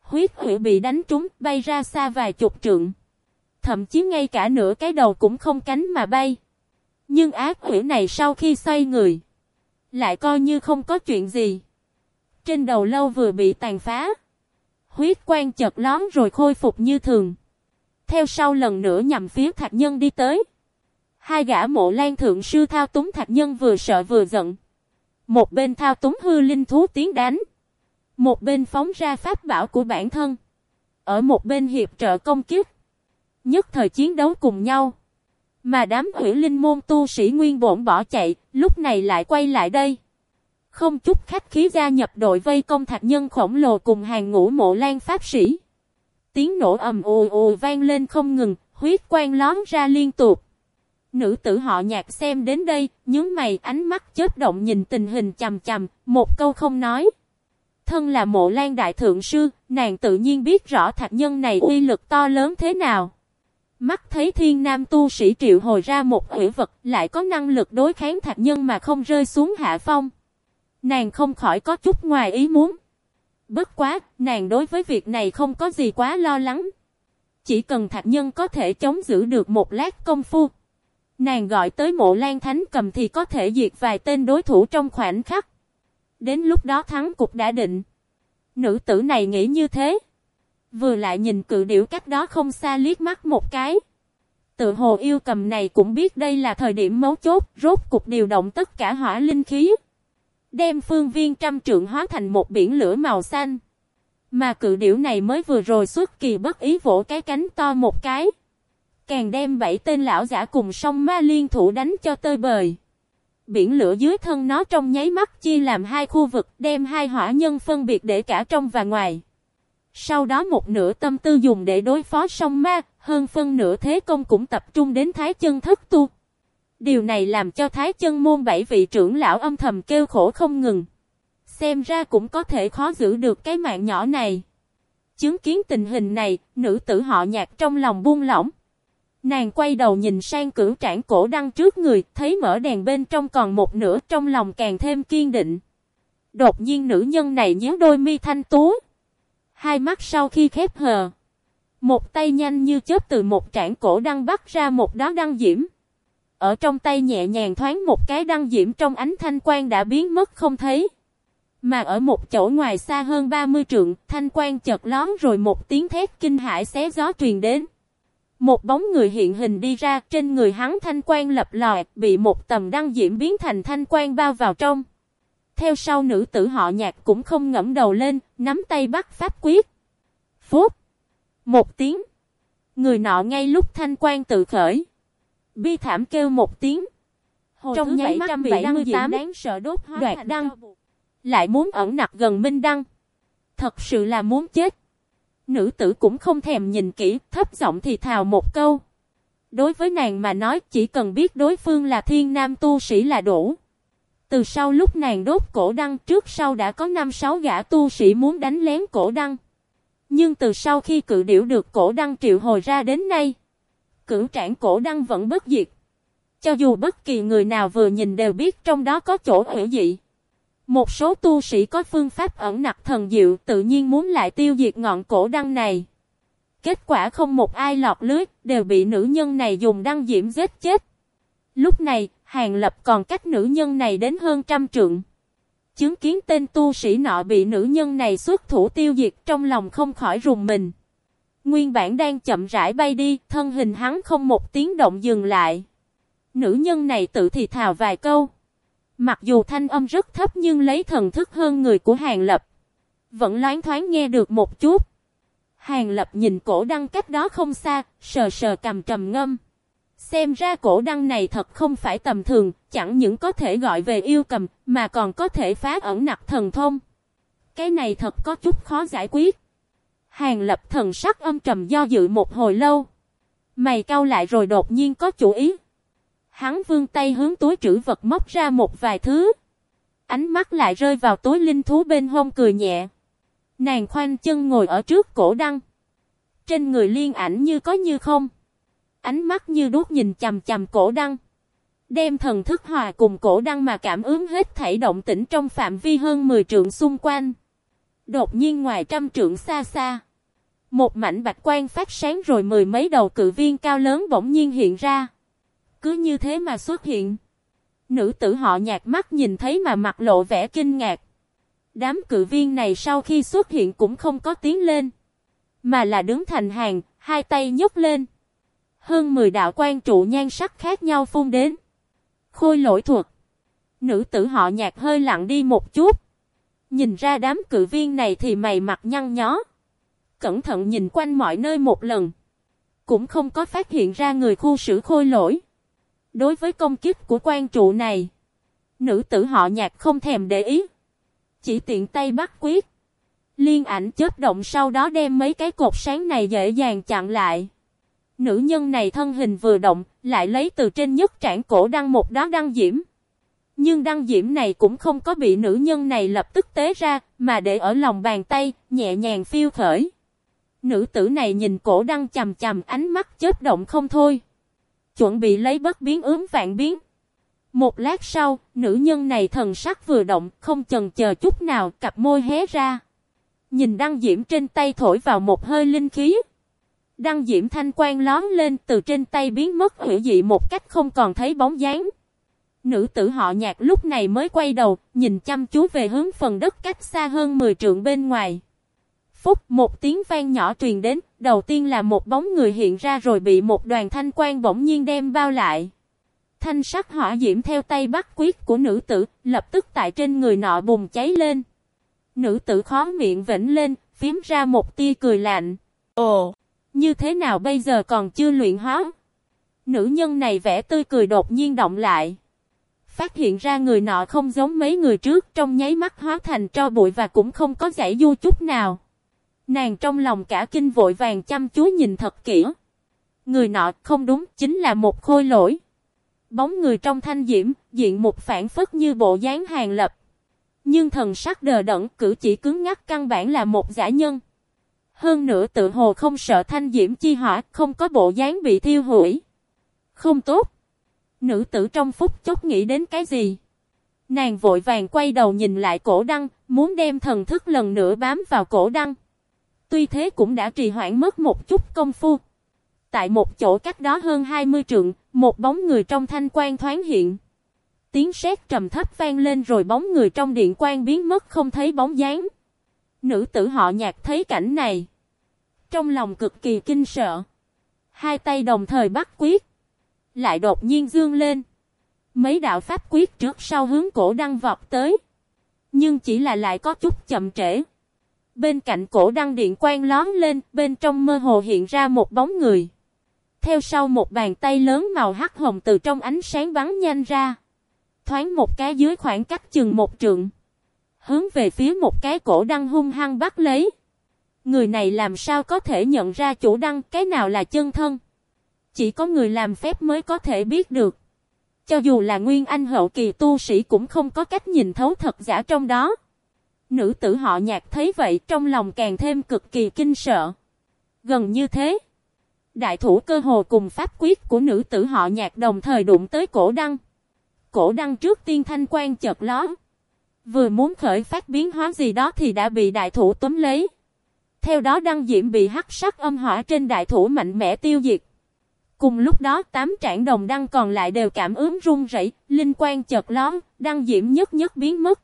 Huyết hủy bị đánh trúng, bay ra xa vài chục trượng. Thậm chí ngay cả nửa cái đầu cũng không cánh mà bay. Nhưng ác hủy này sau khi xoay người. Lại coi như không có chuyện gì. Trên đầu lâu vừa bị tàn phá. Huyết quang chợt lón rồi khôi phục như thường. Theo sau lần nữa nhằm phía thạch nhân đi tới. Hai gã mộ lan thượng sư thao túng thạch nhân vừa sợ vừa giận. Một bên thao túng hư linh thú tiến đánh. Một bên phóng ra pháp bảo của bản thân. Ở một bên hiệp trợ công kiếp. Nhất thời chiến đấu cùng nhau. Mà đám hủy linh môn tu sĩ nguyên bổn bỏ chạy, lúc này lại quay lại đây. Không chút khách khí gia nhập đội vây công thạch nhân khổng lồ cùng hàng ngũ mộ lan pháp sĩ. Tiếng nổ ầm ồ ồ vang lên không ngừng, huyết quang lón ra liên tục. Nữ tử họ nhạc xem đến đây, nhướng mày ánh mắt chớp động nhìn tình hình chầm chầm, một câu không nói. Thân là mộ lan đại thượng sư, nàng tự nhiên biết rõ thạch nhân này uy lực to lớn thế nào. Mắt thấy thiên nam tu sĩ triệu hồi ra một ủy vật lại có năng lực đối kháng thạch nhân mà không rơi xuống hạ phong. Nàng không khỏi có chút ngoài ý muốn. Bất quá, nàng đối với việc này không có gì quá lo lắng. Chỉ cần thạch nhân có thể chống giữ được một lát công phu. Nàng gọi tới mộ lan thánh cầm thì có thể diệt vài tên đối thủ trong khoảnh khắc. Đến lúc đó thắng cục đã định. Nữ tử này nghĩ như thế. Vừa lại nhìn cự điểu cách đó không xa liếc mắt một cái. Tự hồ yêu cầm này cũng biết đây là thời điểm mấu chốt, rốt cục điều động tất cả hỏa linh khí. Đem phương viên trăm trượng hóa thành một biển lửa màu xanh. Mà cự điểu này mới vừa rồi xuất kỳ bất ý vỗ cái cánh to một cái. Càng đem bảy tên lão giả cùng sông ma liên thủ đánh cho tơi bời. Biển lửa dưới thân nó trong nháy mắt chia làm hai khu vực đem hai hỏa nhân phân biệt để cả trong và ngoài. Sau đó một nửa tâm tư dùng để đối phó song ma, hơn phân nửa thế công cũng tập trung đến thái chân thất tu. Điều này làm cho thái chân môn bảy vị trưởng lão âm thầm kêu khổ không ngừng. Xem ra cũng có thể khó giữ được cái mạng nhỏ này. Chứng kiến tình hình này, nữ tử họ nhạc trong lòng buông lỏng. Nàng quay đầu nhìn sang cửu trảng cổ đăng trước người, thấy mở đèn bên trong còn một nửa trong lòng càng thêm kiên định. Đột nhiên nữ nhân này nhớ đôi mi thanh tú. Hai mắt sau khi khép hờ. Một tay nhanh như chớp từ một trảng cổ đăng bắt ra một đó đăng diễm. Ở trong tay nhẹ nhàng thoáng một cái đăng diễm trong ánh thanh quang đã biến mất không thấy. Mà ở một chỗ ngoài xa hơn 30 trượng, thanh quang chợt lón rồi một tiếng thét kinh hãi xé gió truyền đến. Một bóng người hiện hình đi ra, trên người hắn thanh quang lập lòe bị một tầm đăng diễm biến thành thanh quang bao vào trong. Theo sau nữ tử họ nhạc cũng không ngẫm đầu lên, nắm tay bắt pháp quyết. Phút. Một tiếng. Người nọ ngay lúc thanh quan tự khởi. Bi thảm kêu một tiếng. Hồ Trong nháy mắt bị đăng diễm đáng sợ đốt đoạt đăng. Lại muốn ẩn nặc gần minh đăng. Thật sự là muốn chết. Nữ tử cũng không thèm nhìn kỹ, thấp giọng thì thào một câu. Đối với nàng mà nói chỉ cần biết đối phương là thiên nam tu sĩ là đủ. Từ sau lúc nàng đốt cổ đăng trước sau đã có 5-6 gã tu sĩ muốn đánh lén cổ đăng. Nhưng từ sau khi cự điểu được cổ đăng triệu hồi ra đến nay, cửu trảng cổ đăng vẫn bất diệt. Cho dù bất kỳ người nào vừa nhìn đều biết trong đó có chỗ hữu dị. Một số tu sĩ có phương pháp ẩn nặc thần diệu tự nhiên muốn lại tiêu diệt ngọn cổ đăng này. Kết quả không một ai lọt lưới, đều bị nữ nhân này dùng đăng diễm giết chết. Lúc này, Hàng Lập còn cách nữ nhân này đến hơn trăm trượng. Chứng kiến tên tu sĩ nọ bị nữ nhân này xuất thủ tiêu diệt trong lòng không khỏi rùng mình. Nguyên bản đang chậm rãi bay đi, thân hình hắn không một tiếng động dừng lại. Nữ nhân này tự thì thào vài câu. Mặc dù thanh âm rất thấp nhưng lấy thần thức hơn người của Hàng Lập. Vẫn loáng thoáng nghe được một chút. Hàng Lập nhìn cổ đăng cách đó không xa, sờ sờ cầm trầm ngâm. Xem ra cổ đăng này thật không phải tầm thường, chẳng những có thể gọi về yêu cầm, mà còn có thể phá ẩn nặc thần thông. Cái này thật có chút khó giải quyết. Hàng lập thần sắc âm trầm do dự một hồi lâu. Mày cau lại rồi đột nhiên có chủ ý. Hắn vươn tay hướng túi trữ vật móc ra một vài thứ. Ánh mắt lại rơi vào túi linh thú bên hông cười nhẹ. Nàng khoanh chân ngồi ở trước cổ đăng. Trên người liên ảnh như có như không. Ánh mắt như đuốc nhìn chằm chằm cổ đăng. Đem thần thức hòa cùng cổ đăng mà cảm ứng hết thảy động tĩnh trong phạm vi hơn 10 trượng xung quanh. Đột nhiên ngoài trăm trượng xa xa. Một mảnh bạch quan phát sáng rồi mười mấy đầu cự viên cao lớn bỗng nhiên hiện ra. Cứ như thế mà xuất hiện. Nữ tử họ nhạt mắt nhìn thấy mà mặt lộ vẻ kinh ngạc. Đám cự viên này sau khi xuất hiện cũng không có tiến lên. Mà là đứng thành hàng, hai tay nhúc lên. Hơn 10 đạo quan trụ nhan sắc khác nhau phun đến. Khôi lỗi thuật. Nữ tử họ nhạt hơi lặng đi một chút. Nhìn ra đám cự viên này thì mày mặt nhăn nhó. Cẩn thận nhìn quanh mọi nơi một lần. Cũng không có phát hiện ra người khu sử khôi lỗi. Đối với công kích của quan trụ này. Nữ tử họ nhạt không thèm để ý. Chỉ tiện tay bắt quyết. Liên ảnh chết động sau đó đem mấy cái cột sáng này dễ dàng chặn lại. Nữ nhân này thân hình vừa động, lại lấy từ trên nhất trảng cổ đăng một đó đăng diễm. Nhưng đăng diễm này cũng không có bị nữ nhân này lập tức tế ra, mà để ở lòng bàn tay, nhẹ nhàng phiêu khởi. Nữ tử này nhìn cổ đăng chầm chầm ánh mắt chớp động không thôi. Chuẩn bị lấy bất biến ướm vạn biến. Một lát sau, nữ nhân này thần sắc vừa động, không chần chờ chút nào, cặp môi hé ra. Nhìn đăng diễm trên tay thổi vào một hơi linh khí. Đăng diễm thanh quan lón lên từ trên tay biến mất hữu dị một cách không còn thấy bóng dáng. Nữ tử họ nhạc lúc này mới quay đầu, nhìn chăm chú về hướng phần đất cách xa hơn 10 trượng bên ngoài. Phúc một tiếng vang nhỏ truyền đến, đầu tiên là một bóng người hiện ra rồi bị một đoàn thanh quan bỗng nhiên đem bao lại. Thanh sắc hỏa diễm theo tay bắt quyết của nữ tử, lập tức tại trên người nọ bùng cháy lên. Nữ tử khó miệng vĩnh lên, phím ra một tia cười lạnh. Ồ, như thế nào bây giờ còn chưa luyện hóa? Nữ nhân này vẻ tươi cười đột nhiên động lại. Phát hiện ra người nọ không giống mấy người trước trong nháy mắt hóa thành tro bụi và cũng không có giải du chút nào. Nàng trong lòng cả kinh vội vàng chăm chú nhìn thật kỹ. Người nọ không đúng chính là một khôi lỗi. Bóng người trong thanh diễm, diện một phản phất như bộ dáng hàng lập. Nhưng thần sắc đờ đẫn cử chỉ cứng ngắc căn bản là một giả nhân. Hơn nữa tự hồ không sợ thanh diễm chi hỏa, không có bộ dáng bị thiêu hủy. Không tốt. Nữ tử trong phút chốc nghĩ đến cái gì? Nàng vội vàng quay đầu nhìn lại cổ đăng, muốn đem thần thức lần nữa bám vào cổ đăng. Tuy thế cũng đã trì hoãn mất một chút công phu. Tại một chỗ cách đó hơn 20 trượng, một bóng người trong thanh quan thoáng hiện. Tiếng sét trầm thấp vang lên rồi bóng người trong điện quan biến mất không thấy bóng dáng. Nữ tử họ nhạc thấy cảnh này. Trong lòng cực kỳ kinh sợ. Hai tay đồng thời bắt quyết. Lại đột nhiên dương lên. Mấy đạo pháp quyết trước sau hướng cổ đăng vọt tới. Nhưng chỉ là lại có chút chậm trễ. Bên cạnh cổ đăng điện quang lón lên, bên trong mơ hồ hiện ra một bóng người. Theo sau một bàn tay lớn màu hắc hồng từ trong ánh sáng bắn nhanh ra. Thoáng một cái dưới khoảng cách chừng một trượng. Hướng về phía một cái cổ đăng hung hăng bắt lấy. Người này làm sao có thể nhận ra chủ đăng, cái nào là chân thân. Chỉ có người làm phép mới có thể biết được. Cho dù là nguyên anh hậu kỳ tu sĩ cũng không có cách nhìn thấu thật giả trong đó. Nữ tử họ nhạc thấy vậy trong lòng càng thêm cực kỳ kinh sợ. Gần như thế. Đại thủ cơ hồ cùng pháp quyết của nữ tử họ nhạc đồng thời đụng tới cổ đăng. Cổ đăng trước tiên thanh quan chợt ló. Vừa muốn khởi phát biến hóa gì đó thì đã bị đại thủ túm lấy. Theo đó đăng diễm bị hắc sắc âm hỏa trên đại thủ mạnh mẽ tiêu diệt. Cùng lúc đó tám trạng đồng đăng còn lại đều cảm ứng run rẩy, linh quan chợt lón, đăng diễm nhất nhất biến mất.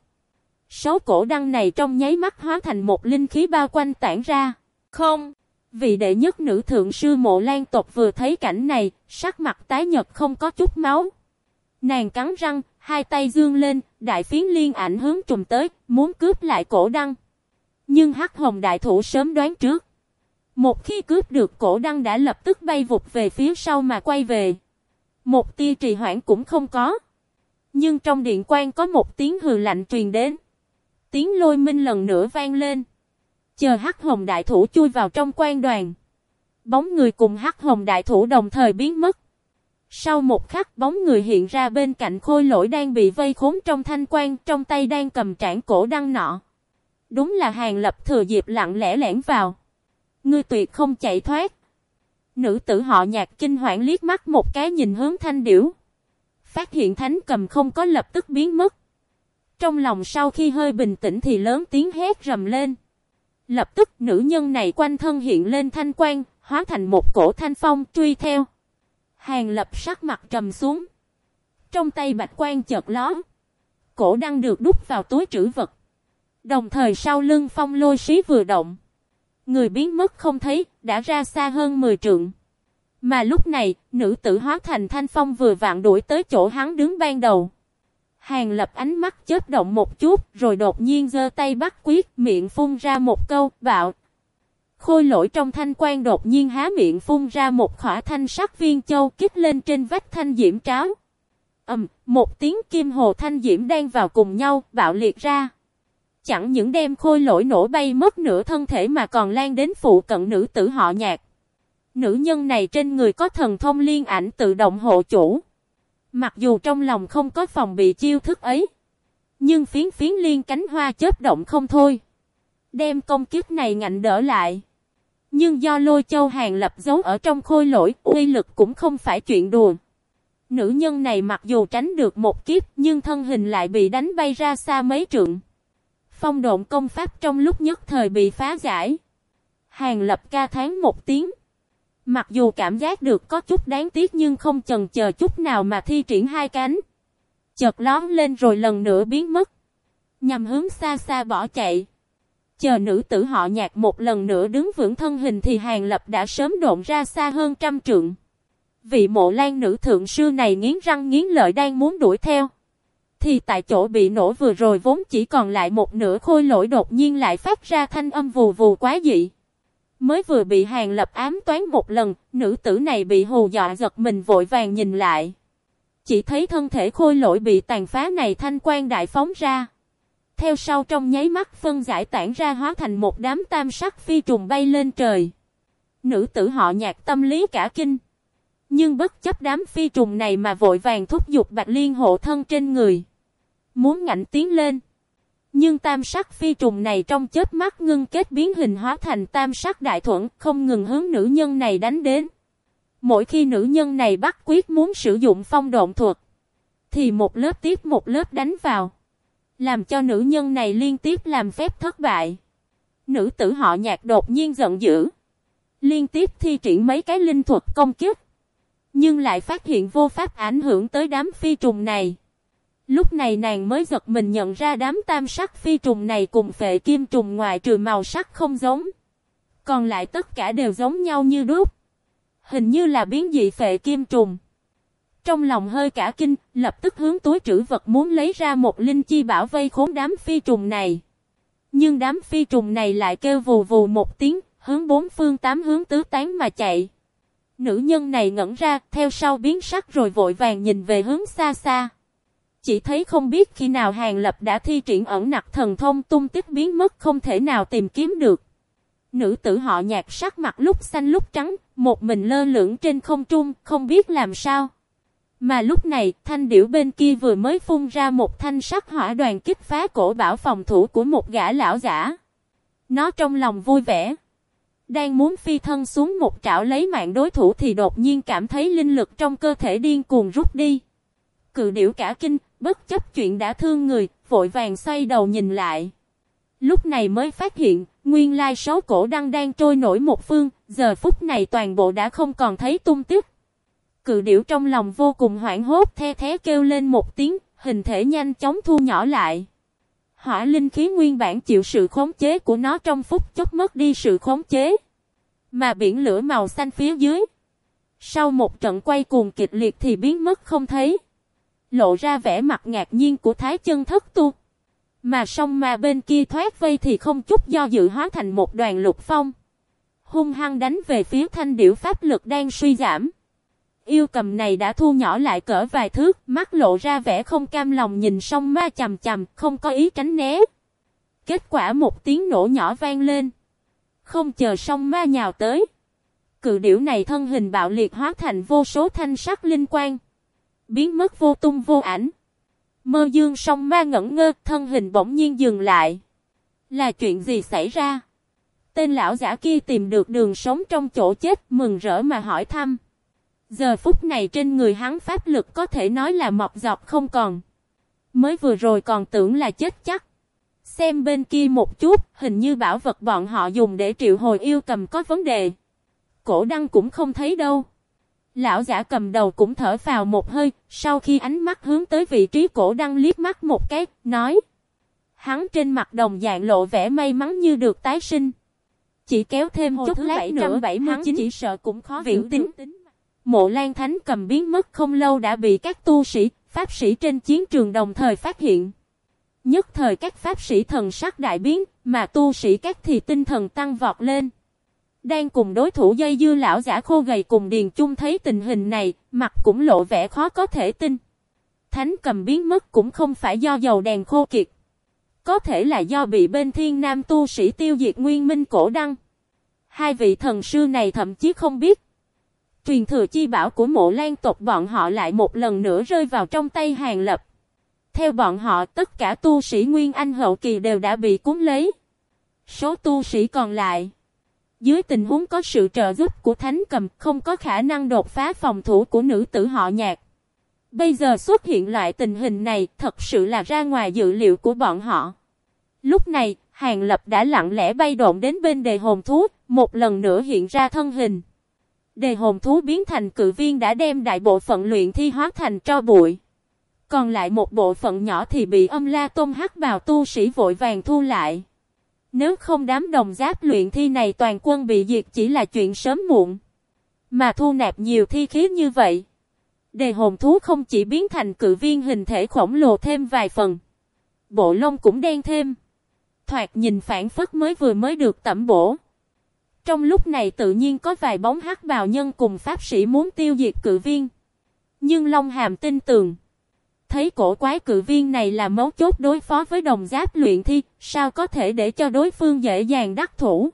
Sáu cổ đăng này trong nháy mắt hóa thành một linh khí bao quanh tản ra. Không, vị đệ nhất nữ thượng sư mộ lan tộc vừa thấy cảnh này, sắc mặt tái nhật không có chút máu. Nàng cắn răng, hai tay dương lên, đại phiến liên ảnh hướng trùm tới, muốn cướp lại cổ đăng. Nhưng hắc hồng đại thủ sớm đoán trước. Một khi cướp được cổ đăng đã lập tức bay vụt về phía sau mà quay về. Một tia trì hoãn cũng không có. Nhưng trong điện quan có một tiếng hừ lạnh truyền đến. Tiếng lôi minh lần nữa vang lên. Chờ hắc hồng đại thủ chui vào trong quan đoàn. Bóng người cùng hắc hồng đại thủ đồng thời biến mất. Sau một khắc bóng người hiện ra bên cạnh khôi lỗi đang bị vây khốn trong thanh quan, trong tay đang cầm trảng cổ đăng nọ. Đúng là hàng lập thừa dịp lặng lẽ lẻn vào. Ngươi tuyệt không chạy thoát. Nữ tử họ nhạc kinh hoảng liếc mắt một cái nhìn hướng thanh điểu. Phát hiện thánh cầm không có lập tức biến mất. Trong lòng sau khi hơi bình tĩnh thì lớn tiếng hét rầm lên. Lập tức nữ nhân này quanh thân hiện lên thanh quan, hóa thành một cổ thanh phong truy theo. Hàng lập sắc mặt trầm xuống. Trong tay bạch quan chợt ló, Cổ đang được đút vào túi trữ vật. Đồng thời sau lưng phong lôi xí vừa động. Người biến mất không thấy, đã ra xa hơn 10 trượng. Mà lúc này, nữ tử hóa thành thanh phong vừa vạn đuổi tới chỗ hắn đứng ban đầu. Hàng lập ánh mắt chớp động một chút, rồi đột nhiên giơ tay bắt quyết, miệng phun ra một câu, bạo. Khôi lỗi trong thanh quan đột nhiên há miệng phun ra một khỏa thanh sắc viên châu kích lên trên vách thanh diễm tráo. ầm, một tiếng kim hồ thanh diễm đang vào cùng nhau, bạo liệt ra. Chẳng những đem khôi lỗi nổ bay mất nửa thân thể mà còn lan đến phụ cận nữ tử họ nhạc. Nữ nhân này trên người có thần thông liên ảnh tự động hộ chủ. Mặc dù trong lòng không có phòng bị chiêu thức ấy. Nhưng phiến phiến liên cánh hoa chớp động không thôi. Đem công kiếp này ngạnh đỡ lại. Nhưng do lôi châu hàng lập dấu ở trong khôi lỗi, uy lực cũng không phải chuyện đùa. Nữ nhân này mặc dù tránh được một kiếp nhưng thân hình lại bị đánh bay ra xa mấy trượng. Phong độn công pháp trong lúc nhất thời bị phá giải. Hàng lập ca tháng một tiếng. Mặc dù cảm giác được có chút đáng tiếc nhưng không chần chờ chút nào mà thi triển hai cánh. Chợt lón lên rồi lần nữa biến mất. Nhằm hướng xa xa bỏ chạy. Chờ nữ tử họ nhạc một lần nữa đứng vững thân hình thì hàng lập đã sớm độn ra xa hơn trăm trượng. Vị mộ lan nữ thượng sư này nghiến răng nghiến lợi đang muốn đuổi theo. Thì tại chỗ bị nổ vừa rồi vốn chỉ còn lại một nửa khôi lỗi đột nhiên lại phát ra thanh âm vù vù quá dị. Mới vừa bị hàng lập ám toán một lần, nữ tử này bị hù dọa giật mình vội vàng nhìn lại. Chỉ thấy thân thể khôi lỗi bị tàn phá này thanh quan đại phóng ra. Theo sau trong nháy mắt phân giải tản ra hóa thành một đám tam sắc phi trùng bay lên trời. Nữ tử họ nhạc tâm lý cả kinh. Nhưng bất chấp đám phi trùng này mà vội vàng thúc giục bạch liên hộ thân trên người. Muốn ngạnh tiến lên. Nhưng tam sắc phi trùng này trong chết mắt ngưng kết biến hình hóa thành tam sắc đại thuận không ngừng hướng nữ nhân này đánh đến. Mỗi khi nữ nhân này bắt quyết muốn sử dụng phong độn thuật. Thì một lớp tiếp một lớp đánh vào. Làm cho nữ nhân này liên tiếp làm phép thất bại. Nữ tử họ nhạc đột nhiên giận dữ. Liên tiếp thi triển mấy cái linh thuật công kiếp. Nhưng lại phát hiện vô pháp ảnh hưởng tới đám phi trùng này. Lúc này nàng mới giật mình nhận ra đám tam sắc phi trùng này cùng phệ kim trùng ngoài trừ màu sắc không giống. Còn lại tất cả đều giống nhau như đúc. Hình như là biến dị phệ kim trùng. Trong lòng hơi cả kinh, lập tức hướng túi trữ vật muốn lấy ra một linh chi bảo vây khốn đám phi trùng này. Nhưng đám phi trùng này lại kêu vù vù một tiếng, hướng bốn phương tám hướng tứ tán mà chạy. Nữ nhân này ngẩn ra, theo sau biến sắc rồi vội vàng nhìn về hướng xa xa. Chỉ thấy không biết khi nào Hàng Lập đã thi triển ẩn nặc thần thông tung tích biến mất không thể nào tìm kiếm được. Nữ tử họ nhạc sắc mặt lúc xanh lúc trắng, một mình lơ lửng trên không trung, không biết làm sao. Mà lúc này, thanh điểu bên kia vừa mới phun ra một thanh sắc hỏa đoàn kích phá cổ bảo phòng thủ của một gã lão giả. Nó trong lòng vui vẻ. Đang muốn phi thân xuống một trảo lấy mạng đối thủ thì đột nhiên cảm thấy linh lực trong cơ thể điên cuồng rút đi. Cự điểu cả kinh, bất chấp chuyện đã thương người, vội vàng xoay đầu nhìn lại. Lúc này mới phát hiện, nguyên lai sáu cổ đăng đang trôi nổi một phương, giờ phút này toàn bộ đã không còn thấy tung tích. Cự điểu trong lòng vô cùng hoảng hốt the thế kêu lên một tiếng, hình thể nhanh chóng thu nhỏ lại. Hỏa linh khí nguyên bản chịu sự khống chế của nó trong phút chốc mất đi sự khống chế. Mà biển lửa màu xanh phía dưới. Sau một trận quay cuồng kịch liệt thì biến mất không thấy. Lộ ra vẻ mặt ngạc nhiên của thái chân thất tu. Mà song ma bên kia thoát vây thì không chút do dự hóa thành một đoàn lục phong. Hung hăng đánh về phía thanh điểu pháp lực đang suy giảm. Yêu cầm này đã thu nhỏ lại cỡ vài thước, mắt lộ ra vẻ không cam lòng nhìn song ma chầm chầm, không có ý tránh né. Kết quả một tiếng nổ nhỏ vang lên. Không chờ song ma nhào tới. Cự điểu này thân hình bạo liệt hóa thành vô số thanh sắc linh quang biến mất vô tung vô ảnh. Mơ dương song ma ngẩn ngơ, thân hình bỗng nhiên dừng lại. Là chuyện gì xảy ra? Tên lão giả kia tìm được đường sống trong chỗ chết, mừng rỡ mà hỏi thăm. Giờ phút này trên người hắn pháp lực có thể nói là mọc dọc không còn. Mới vừa rồi còn tưởng là chết chắc. Xem bên kia một chút, hình như bảo vật bọn họ dùng để triệu hồi yêu cầm có vấn đề. Cổ đăng cũng không thấy đâu. Lão giả cầm đầu cũng thở phào một hơi, sau khi ánh mắt hướng tới vị trí cổ đăng liếc mắt một cái, nói. Hắn trên mặt đồng dạng lộ vẻ may mắn như được tái sinh. Chỉ kéo thêm Hồi chút lát nữa, hắn chỉ sợ cũng khó viễn tính. Mộ Lan Thánh cầm biến mất không lâu đã bị các tu sĩ, pháp sĩ trên chiến trường đồng thời phát hiện. Nhất thời các pháp sĩ thần sắc đại biến, mà tu sĩ các thì tinh thần tăng vọt lên. Đang cùng đối thủ dây dưa lão giả khô gầy cùng Điền Chung thấy tình hình này, mặt cũng lộ vẻ khó có thể tin. Thánh cầm biến mất cũng không phải do dầu đèn khô kiệt. Có thể là do bị bên thiên nam tu sĩ tiêu diệt nguyên minh cổ đăng. Hai vị thần sư này thậm chí không biết. Truyền thừa chi bảo của mộ lan tộc bọn họ lại một lần nữa rơi vào trong tay hàng lập. Theo bọn họ tất cả tu sĩ Nguyên Anh hậu kỳ đều đã bị cuốn lấy. Số tu sĩ còn lại. Dưới tình huống có sự trợ giúp của thánh cầm không có khả năng đột phá phòng thủ của nữ tử họ nhạc. Bây giờ xuất hiện loại tình hình này thật sự là ra ngoài dự liệu của bọn họ. Lúc này, Hàng Lập đã lặng lẽ bay độn đến bên đề hồn thú, một lần nữa hiện ra thân hình. Đề hồn thú biến thành cự viên đã đem đại bộ phận luyện thi hóa thành cho bụi. Còn lại một bộ phận nhỏ thì bị âm la tôm hắc vào tu sĩ vội vàng thu lại. Nếu không đám đồng giáp luyện thi này toàn quân bị diệt chỉ là chuyện sớm muộn. Mà thu nạp nhiều thi khí như vậy. Đề hồn thú không chỉ biến thành cự viên hình thể khổng lồ thêm vài phần. Bộ lông cũng đen thêm. Thoạt nhìn phản phất mới vừa mới được tẩm bổ. Trong lúc này tự nhiên có vài bóng hắc bào nhân cùng pháp sĩ muốn tiêu diệt cự viên. Nhưng Long Hàm tin tưởng. Thấy cổ quái cự viên này là mấu chốt đối phó với đồng giáp luyện thi, sao có thể để cho đối phương dễ dàng đắc thủ.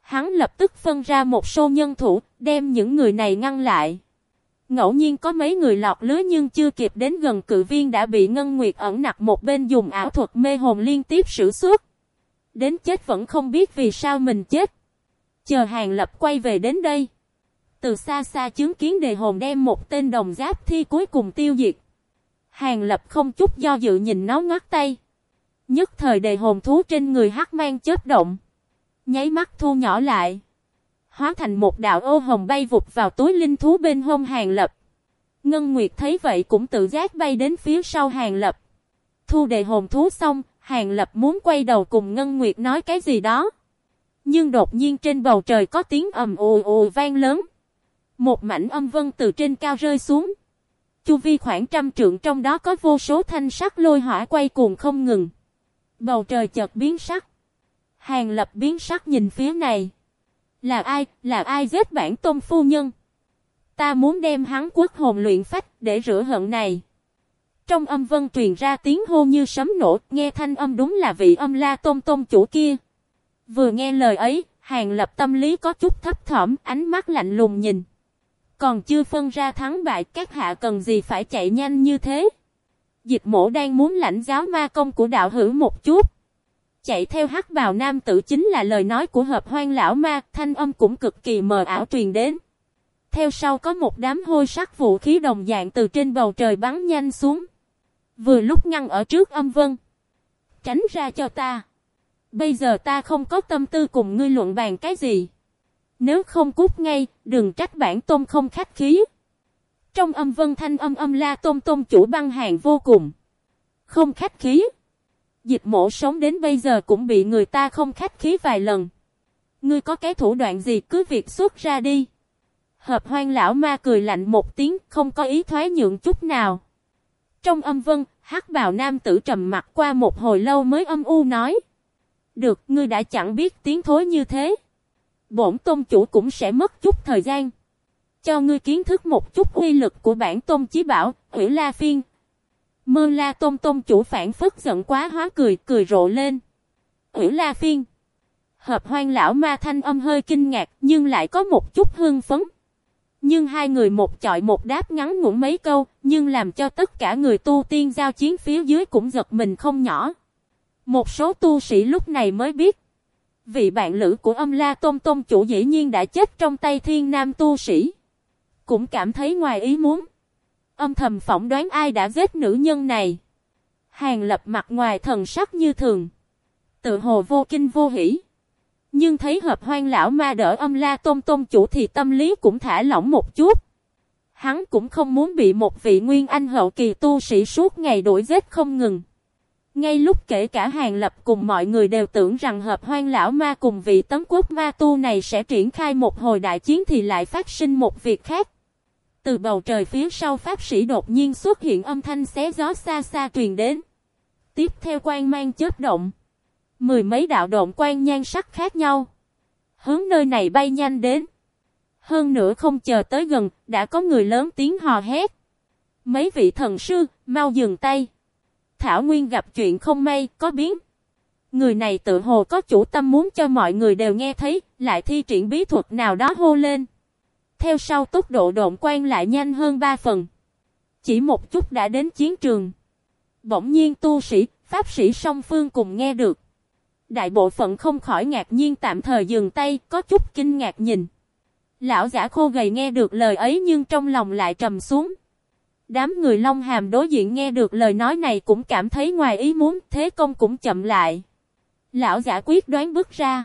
Hắn lập tức phân ra một số nhân thủ, đem những người này ngăn lại. Ngẫu nhiên có mấy người lọt lưới nhưng chưa kịp đến gần cự viên đã bị Ngân Nguyệt ẩn nặc một bên dùng ảo thuật mê hồn liên tiếp sử xuất. Đến chết vẫn không biết vì sao mình chết. Chờ hàng lập quay về đến đây. Từ xa xa chứng kiến đề hồn đem một tên đồng giáp thi cuối cùng tiêu diệt. Hàng lập không chút do dự nhìn nó ngắt tay. Nhất thời đề hồn thú trên người hắc mang chết động. Nháy mắt thu nhỏ lại. Hóa thành một đạo ô hồng bay vụt vào túi linh thú bên hông hàng lập. Ngân Nguyệt thấy vậy cũng tự giác bay đến phía sau hàng lập. Thu đề hồn thú xong, hàng lập muốn quay đầu cùng Ngân Nguyệt nói cái gì đó. Nhưng đột nhiên trên bầu trời có tiếng ầm ồ ồ vang lớn. Một mảnh âm vân từ trên cao rơi xuống. Chu vi khoảng trăm trượng trong đó có vô số thanh sắc lôi hỏa quay cuồng không ngừng. Bầu trời chợt biến sắc. Hàng lập biến sắc nhìn phía này. Là ai, là ai giết bản tôn phu nhân? Ta muốn đem hắn quốc hồn luyện phách để rửa hận này. Trong âm vân truyền ra tiếng hô như sấm nổ, nghe thanh âm đúng là vị âm la tôn tôn chủ kia. Vừa nghe lời ấy, hàng lập tâm lý có chút thấp thỏm, ánh mắt lạnh lùng nhìn. Còn chưa phân ra thắng bại các hạ cần gì phải chạy nhanh như thế. Dịch mổ đang muốn lãnh giáo ma công của đạo hữu một chút. Chạy theo hắc bào nam tử chính là lời nói của hợp hoang lão ma, thanh âm cũng cực kỳ mờ ảo truyền đến. Theo sau có một đám hôi sắc vũ khí đồng dạng từ trên bầu trời bắn nhanh xuống. Vừa lúc ngăn ở trước âm vân. Tránh ra cho ta. Bây giờ ta không có tâm tư cùng ngươi luận bàn cái gì. Nếu không cút ngay, đừng trách bản tôn không khách khí. Trong âm vân thanh âm âm la tôn tôn chủ băng hàng vô cùng. Không khách khí. Dịch mổ sống đến bây giờ cũng bị người ta không khách khí vài lần. Ngươi có cái thủ đoạn gì cứ việc xuất ra đi. Hợp hoang lão ma cười lạnh một tiếng không có ý thoái nhượng chút nào. Trong âm vân, hắc bào nam tử trầm mặt qua một hồi lâu mới âm u nói. Được, ngươi đã chẳng biết tiếng thối như thế. Bổn tôn chủ cũng sẽ mất chút thời gian. Cho ngươi kiến thức một chút uy lực của bản tôn chí bảo, Hủy la phiên. Mơ la tôn tôn chủ phản phất giận quá hóa cười, cười rộ lên. Hủy la phiên. Hợp hoang lão ma thanh âm hơi kinh ngạc nhưng lại có một chút hương phấn. Nhưng hai người một chọi một đáp ngắn ngủn mấy câu, nhưng làm cho tất cả người tu tiên giao chiến phía dưới cũng giật mình không nhỏ. Một số tu sĩ lúc này mới biết. Vị bạn lữ của âm la tôn tôn chủ dĩ nhiên đã chết trong tay thiên nam tu sĩ. Cũng cảm thấy ngoài ý muốn. Âm thầm phỏng đoán ai đã giết nữ nhân này. Hàng lập mặt ngoài thần sắc như thường. Tự hồ vô kinh vô hỷ. Nhưng thấy hợp hoang lão ma đỡ âm la tôn tôn chủ thì tâm lý cũng thả lỏng một chút. Hắn cũng không muốn bị một vị nguyên anh hậu kỳ tu sĩ suốt ngày đuổi giết không ngừng. Ngay lúc kể cả hàng lập cùng mọi người đều tưởng rằng hợp hoang lão ma cùng vị tấm quốc ma tu này sẽ triển khai một hồi đại chiến thì lại phát sinh một việc khác. Từ bầu trời phía sau pháp sĩ đột nhiên xuất hiện âm thanh xé gió xa xa truyền đến. Tiếp theo quan mang chớp động. Mười mấy đạo động quan nhan sắc khác nhau. Hướng nơi này bay nhanh đến. Hơn nữa không chờ tới gần, đã có người lớn tiếng hò hét. Mấy vị thần sư, mau dừng tay. Thảo Nguyên gặp chuyện không may, có biến. Người này tự hồ có chủ tâm muốn cho mọi người đều nghe thấy, lại thi triển bí thuật nào đó hô lên. Theo sau tốc độ độn quan lại nhanh hơn ba phần. Chỉ một chút đã đến chiến trường. Bỗng nhiên tu sĩ, pháp sĩ song phương cùng nghe được. Đại bộ phận không khỏi ngạc nhiên tạm thời dừng tay, có chút kinh ngạc nhìn. Lão giả khô gầy nghe được lời ấy nhưng trong lòng lại trầm xuống. Đám người Long Hàm đối diện nghe được lời nói này cũng cảm thấy ngoài ý muốn, thế công cũng chậm lại. Lão giả quyết đoán bước ra.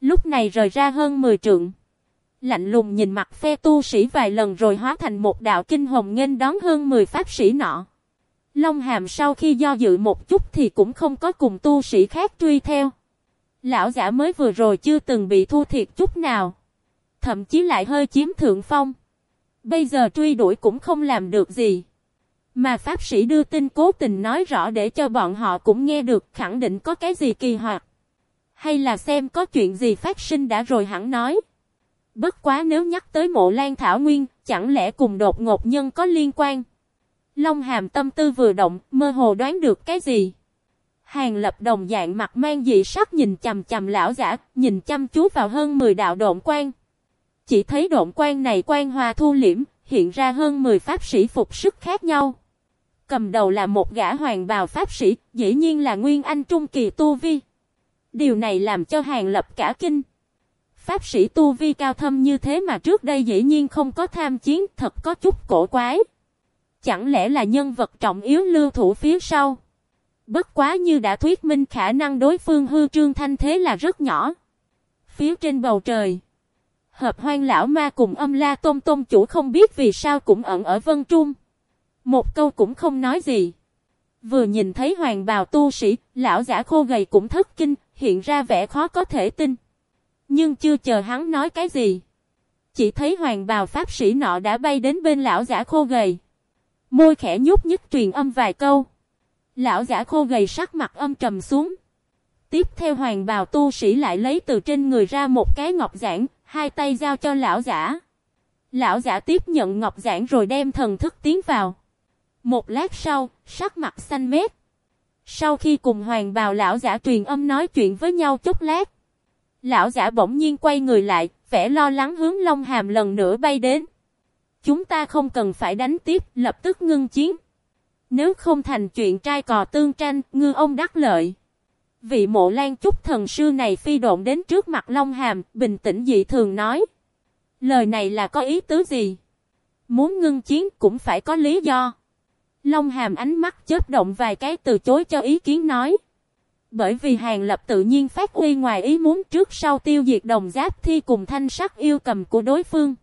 Lúc này rời ra hơn 10 trượng. Lạnh lùng nhìn mặt phe tu sĩ vài lần rồi hóa thành một đạo kinh hồng nghênh đón hơn 10 pháp sĩ nọ. Long Hàm sau khi do dự một chút thì cũng không có cùng tu sĩ khác truy theo. Lão giả mới vừa rồi chưa từng bị thua thiệt chút nào. Thậm chí lại hơi chiếm thượng phong. Bây giờ truy đuổi cũng không làm được gì. Mà pháp sĩ đưa tin cố tình nói rõ để cho bọn họ cũng nghe được khẳng định có cái gì kỳ hoạt. Hay là xem có chuyện gì phát sinh đã rồi hẳn nói. Bất quá nếu nhắc tới mộ lan thảo nguyên, chẳng lẽ cùng đột ngột nhân có liên quan. Long hàm tâm tư vừa động, mơ hồ đoán được cái gì. Hàng lập đồng dạng mặt mang dị sắc nhìn chầm chầm lão giả, nhìn chăm chú vào hơn 10 đạo độn quan. Chỉ thấy độn quan này quan hòa thu liễm, hiện ra hơn 10 pháp sĩ phục sức khác nhau. Cầm đầu là một gã hoàng bào pháp sĩ, dĩ nhiên là Nguyên Anh Trung Kỳ Tu Vi. Điều này làm cho hàng lập cả kinh. Pháp sĩ Tu Vi cao thâm như thế mà trước đây dĩ nhiên không có tham chiến, thật có chút cổ quái. Chẳng lẽ là nhân vật trọng yếu lưu thủ phía sau? Bất quá như đã thuyết minh khả năng đối phương hư trương thanh thế là rất nhỏ. Phía trên bầu trời. Hợp hoang lão ma cùng âm la tôm tôm chủ không biết vì sao cũng ẩn ở vân trung. Một câu cũng không nói gì. Vừa nhìn thấy hoàng bào tu sĩ, lão giả khô gầy cũng thất kinh, hiện ra vẻ khó có thể tin. Nhưng chưa chờ hắn nói cái gì. Chỉ thấy hoàng bào pháp sĩ nọ đã bay đến bên lão giả khô gầy. Môi khẽ nhúc nhích truyền âm vài câu. Lão giả khô gầy sắc mặt âm trầm xuống. Tiếp theo hoàng bào tu sĩ lại lấy từ trên người ra một cái ngọc giản, hai tay giao cho lão giả. Lão giả tiếp nhận ngọc giản rồi đem thần thức tiến vào. Một lát sau, sắc mặt xanh mét. Sau khi cùng hoàng bào lão giả truyền âm nói chuyện với nhau chút lát. Lão giả bỗng nhiên quay người lại, vẻ lo lắng hướng Long Hàm lần nữa bay đến. Chúng ta không cần phải đánh tiếp, lập tức ngưng chiến. Nếu không thành chuyện trai cò tương tranh, ngư ông đắc lợi. Vị mộ lan chúc thần sư này phi độn đến trước mặt Long Hàm, bình tĩnh dị thường nói. Lời này là có ý tứ gì? Muốn ngưng chiến cũng phải có lý do. Long Hàm ánh mắt chớp động vài cái từ chối cho ý kiến nói. Bởi vì hàng lập tự nhiên phát huy ngoài ý muốn trước sau tiêu diệt đồng giáp thi cùng thanh sắc yêu cầm của đối phương.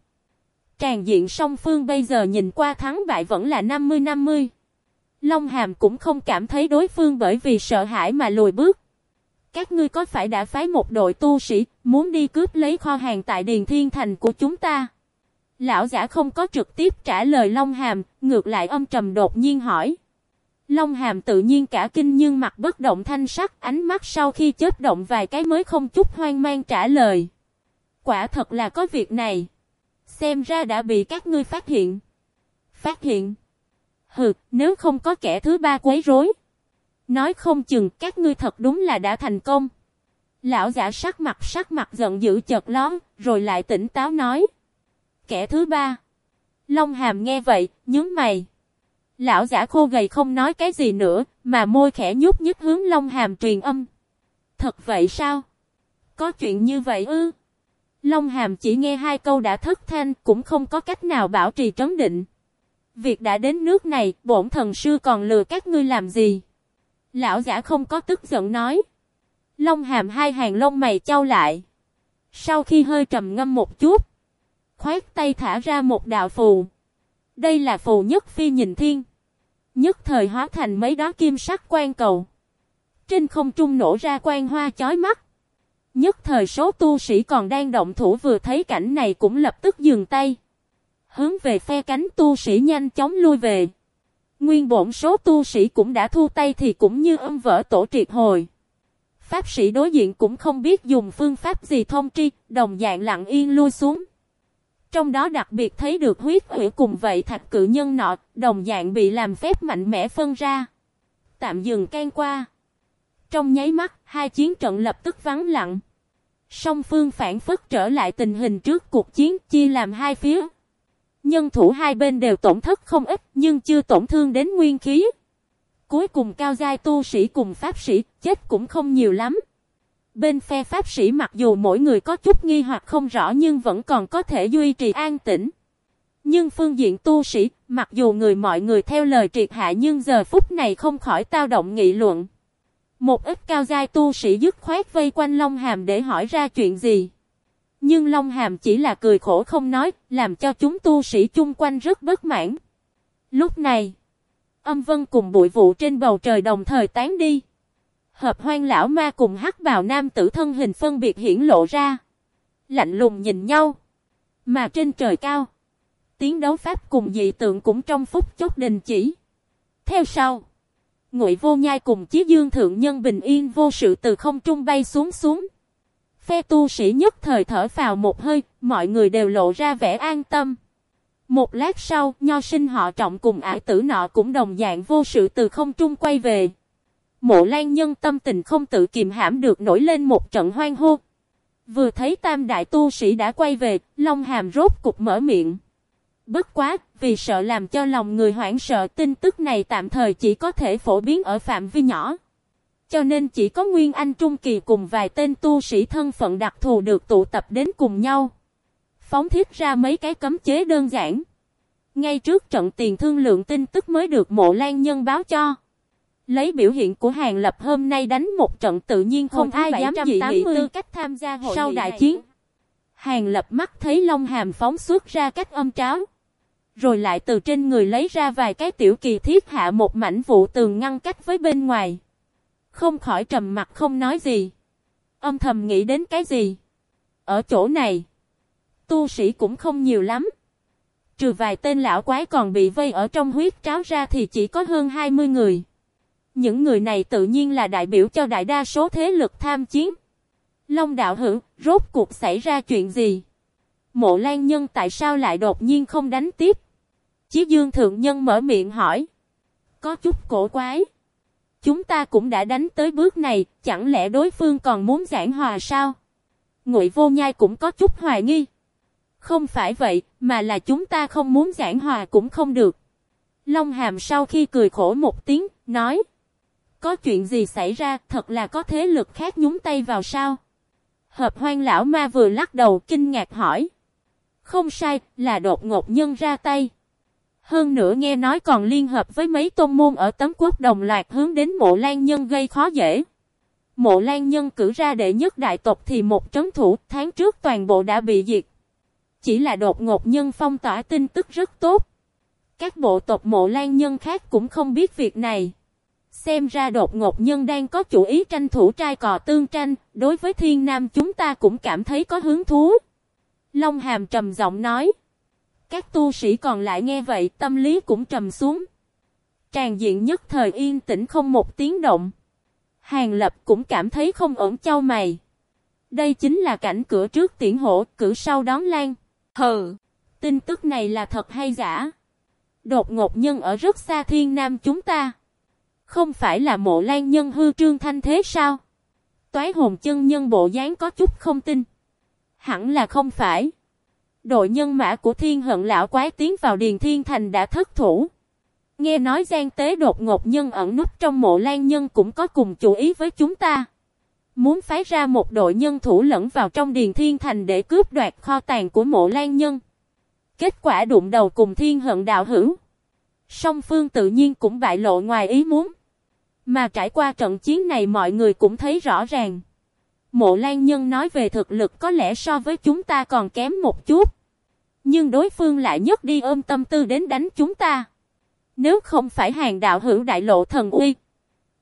Tràn diện song phương bây giờ nhìn qua thắng bại vẫn là 50-50. Long Hàm cũng không cảm thấy đối phương bởi vì sợ hãi mà lùi bước. Các ngươi có phải đã phái một đội tu sĩ, muốn đi cướp lấy kho hàng tại Điền Thiên Thành của chúng ta? Lão giả không có trực tiếp trả lời Long Hàm, ngược lại âm trầm đột nhiên hỏi. Long Hàm tự nhiên cả kinh nhưng mặt bất động thanh sắc, ánh mắt sau khi chớp động vài cái mới không chút hoang mang trả lời. Quả thật là có việc này. Xem ra đã bị các ngươi phát hiện. Phát hiện. Hừ, nếu không có kẻ thứ ba quấy rối. Nói không chừng các ngươi thật đúng là đã thành công. Lão giả sắc mặt sắc mặt giận dữ chợt lón, rồi lại tỉnh táo nói. Kẻ thứ ba. Long hàm nghe vậy, nhớ mày. Lão giả khô gầy không nói cái gì nữa, mà môi khẽ nhúc nhích hướng Long hàm truyền âm. Thật vậy sao? Có chuyện như vậy ư? Long hàm chỉ nghe hai câu đã thất thanh cũng không có cách nào bảo trì trấn định. Việc đã đến nước này, bổn thần sư còn lừa các ngươi làm gì? Lão giả không có tức giận nói. Long hàm hai hàng lông mày trao lại. Sau khi hơi trầm ngâm một chút, khoát tay thả ra một đạo phù. Đây là phù nhất phi nhìn thiên. Nhất thời hóa thành mấy đó kim sắc quan cầu. Trên không trung nổ ra quan hoa chói mắt. Nhất thời số tu sĩ còn đang động thủ vừa thấy cảnh này cũng lập tức dừng tay. Hướng về phe cánh tu sĩ nhanh chóng lui về. Nguyên bổn số tu sĩ cũng đã thu tay thì cũng như âm vỡ tổ triệt hồi. Pháp sĩ đối diện cũng không biết dùng phương pháp gì thông tri, đồng dạng lặng yên lui xuống. Trong đó đặc biệt thấy được huyết hủy cùng vậy thạch cự nhân nọ, đồng dạng bị làm phép mạnh mẽ phân ra. Tạm dừng can qua. Trong nháy mắt, hai chiến trận lập tức vắng lặng. Song phương phản phất trở lại tình hình trước cuộc chiến chia làm hai phía. Nhân thủ hai bên đều tổn thất không ít nhưng chưa tổn thương đến nguyên khí. Cuối cùng cao giai tu sĩ cùng pháp sĩ chết cũng không nhiều lắm. Bên phe pháp sĩ mặc dù mỗi người có chút nghi hoặc không rõ nhưng vẫn còn có thể duy trì an tĩnh. Nhưng phương diện tu sĩ, mặc dù người mọi người theo lời triệt hạ nhưng giờ phút này không khỏi tao động nghị luận. Một ít cao giai tu sĩ dứt khoát vây quanh Long Hàm để hỏi ra chuyện gì. Nhưng Long Hàm chỉ là cười khổ không nói, làm cho chúng tu sĩ chung quanh rất bất mãn. Lúc này, âm vân cùng bụi vụ trên bầu trời đồng thời tán đi. Hợp hoang lão ma cùng hắc bào nam tử thân hình phân biệt hiển lộ ra. Lạnh lùng nhìn nhau. Mà trên trời cao, tiếng đấu pháp cùng dị tượng cũng trong phút chốc đình chỉ. Theo sau, Ngụy Vô Nhai cùng Chí Dương thượng nhân bình yên vô sự từ không trung bay xuống xuống. Phe tu sĩ nhất thời thở vào một hơi, mọi người đều lộ ra vẻ an tâm. Một lát sau, nho sinh họ trọng cùng ải tử nọ cũng đồng dạng vô sự từ không trung quay về. Mộ lan nhân tâm tình không tự kiềm hãm được nổi lên một trận hoang hô. Vừa thấy tam đại tu sĩ đã quay về, Long Hàm rốt cục mở miệng. Bất quá, vì sợ làm cho lòng người hoảng sợ tin tức này tạm thời chỉ có thể phổ biến ở phạm vi nhỏ. Cho nên chỉ có Nguyên Anh Trung Kỳ cùng vài tên tu sĩ thân phận đặc thù được tụ tập đến cùng nhau. Phóng thiết ra mấy cái cấm chế đơn giản. Ngay trước trận tiền thương lượng tin tức mới được mộ lan nhân báo cho. Lấy biểu hiện của Hàng Lập hôm nay đánh một trận tự nhiên không ai dám dị nghị tư cách tham gia hội Sau đại chiến, Hàng Lập mắt thấy Long Hàm phóng xuất ra cách âm tráo. Rồi lại từ trên người lấy ra vài cái tiểu kỳ thiết hạ một mảnh vụ tường ngăn cách với bên ngoài. Không khỏi trầm mặt không nói gì. Âm thầm nghĩ đến cái gì? Ở chỗ này, tu sĩ cũng không nhiều lắm. Trừ vài tên lão quái còn bị vây ở trong huyết tráo ra thì chỉ có hơn 20 người. Những người này tự nhiên là đại biểu cho đại đa số thế lực tham chiến. Long đạo hữu, rốt cuộc xảy ra chuyện gì? Mộ Lan Nhân tại sao lại đột nhiên không đánh tiếp? Chí Dương Thượng Nhân mở miệng hỏi. Có chút cổ quái. Chúng ta cũng đã đánh tới bước này, chẳng lẽ đối phương còn muốn giảng hòa sao? Ngụy Vô Nhai cũng có chút hoài nghi. Không phải vậy, mà là chúng ta không muốn giảng hòa cũng không được. Long Hàm sau khi cười khổ một tiếng, nói. Có chuyện gì xảy ra, thật là có thế lực khác nhúng tay vào sao? Hợp hoang lão ma vừa lắc đầu kinh ngạc hỏi. Không sai, là đột ngột nhân ra tay. Hơn nữa nghe nói còn liên hợp với mấy tôn môn ở tấm quốc đồng loạt hướng đến mộ lan nhân gây khó dễ. Mộ lan nhân cử ra đệ nhất đại tộc thì một trấn thủ tháng trước toàn bộ đã bị diệt. Chỉ là đột ngột nhân phong tỏa tin tức rất tốt. Các bộ tộc mộ lan nhân khác cũng không biết việc này. Xem ra đột ngột nhân đang có chủ ý tranh thủ trai cò tương tranh, đối với thiên nam chúng ta cũng cảm thấy có hứng thú. Long hàm trầm giọng nói. Các tu sĩ còn lại nghe vậy tâm lý cũng trầm xuống. Tràn diện nhất thời yên tĩnh không một tiếng động. Hàng lập cũng cảm thấy không ổn châu mày. Đây chính là cảnh cửa trước tiễn hổ cửa sau đón lan. Hừ, tin tức này là thật hay giả? Đột ngột nhân ở rất xa thiên nam chúng ta. Không phải là mộ lan nhân hư trương thanh thế sao? Toái hồn chân nhân bộ dáng có chút không tin. Hẳn là không phải. Đội nhân mã của thiên hận lão quái tiến vào Điền Thiên Thành đã thất thủ. Nghe nói gian tế đột ngột nhân ẩn nút trong mộ lan nhân cũng có cùng chủ ý với chúng ta. Muốn phái ra một đội nhân thủ lẫn vào trong Điền Thiên Thành để cướp đoạt kho tàng của mộ lan nhân. Kết quả đụng đầu cùng thiên hận đạo hữu. Song phương tự nhiên cũng bại lộ ngoài ý muốn. Mà trải qua trận chiến này mọi người cũng thấy rõ ràng. Mộ Lan Nhân nói về thực lực có lẽ so với chúng ta còn kém một chút. Nhưng đối phương lại nhất đi ôm tâm tư đến đánh chúng ta. Nếu không phải hàng đạo hữu đại lộ thần uy.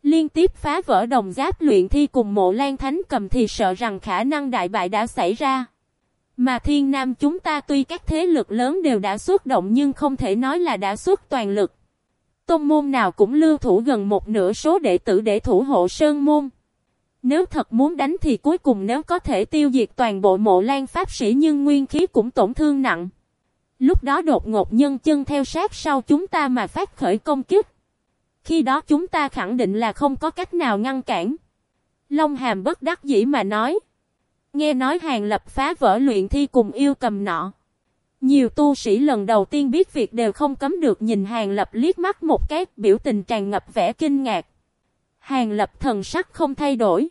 Liên tiếp phá vỡ đồng giáp luyện thi cùng mộ lan thánh cầm thì sợ rằng khả năng đại bại đã xảy ra. Mà thiên nam chúng ta tuy các thế lực lớn đều đã xuất động nhưng không thể nói là đã xuất toàn lực. Tôn môn nào cũng lưu thủ gần một nửa số đệ tử để thủ hộ sơn môn. Nếu thật muốn đánh thì cuối cùng nếu có thể tiêu diệt toàn bộ mộ lan pháp sĩ nhưng nguyên khí cũng tổn thương nặng. Lúc đó đột ngột nhân chân theo sát sau chúng ta mà phát khởi công kích. Khi đó chúng ta khẳng định là không có cách nào ngăn cản. Long hàm bất đắc dĩ mà nói. Nghe nói hàng lập phá vỡ luyện thi cùng yêu cầm nọ. Nhiều tu sĩ lần đầu tiên biết việc đều không cấm được nhìn hàng lập liếc mắt một cái, biểu tình tràn ngập vẻ kinh ngạc. Hàng lập thần sắc không thay đổi.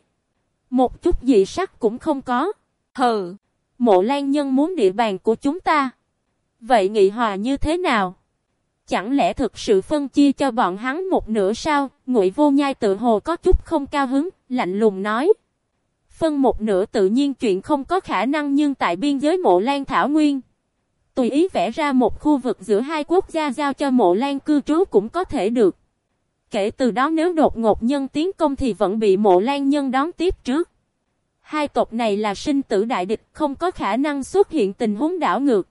Một chút dị sắc cũng không có. Hừ, mộ lan nhân muốn địa bàn của chúng ta. Vậy nghị hòa như thế nào? Chẳng lẽ thực sự phân chia cho bọn hắn một nửa sao? Ngụy vô nhai tự hồ có chút không cao hứng, lạnh lùng nói. Phân một nửa tự nhiên chuyện không có khả năng nhưng tại biên giới mộ lan thảo nguyên. Tùy ý vẽ ra một khu vực giữa hai quốc gia giao cho mộ lan cư trú cũng có thể được. Kể từ đó nếu đột ngột nhân tiến công thì vẫn bị mộ lan nhân đón tiếp trước. Hai tộc này là sinh tử đại địch, không có khả năng xuất hiện tình huống đảo ngược.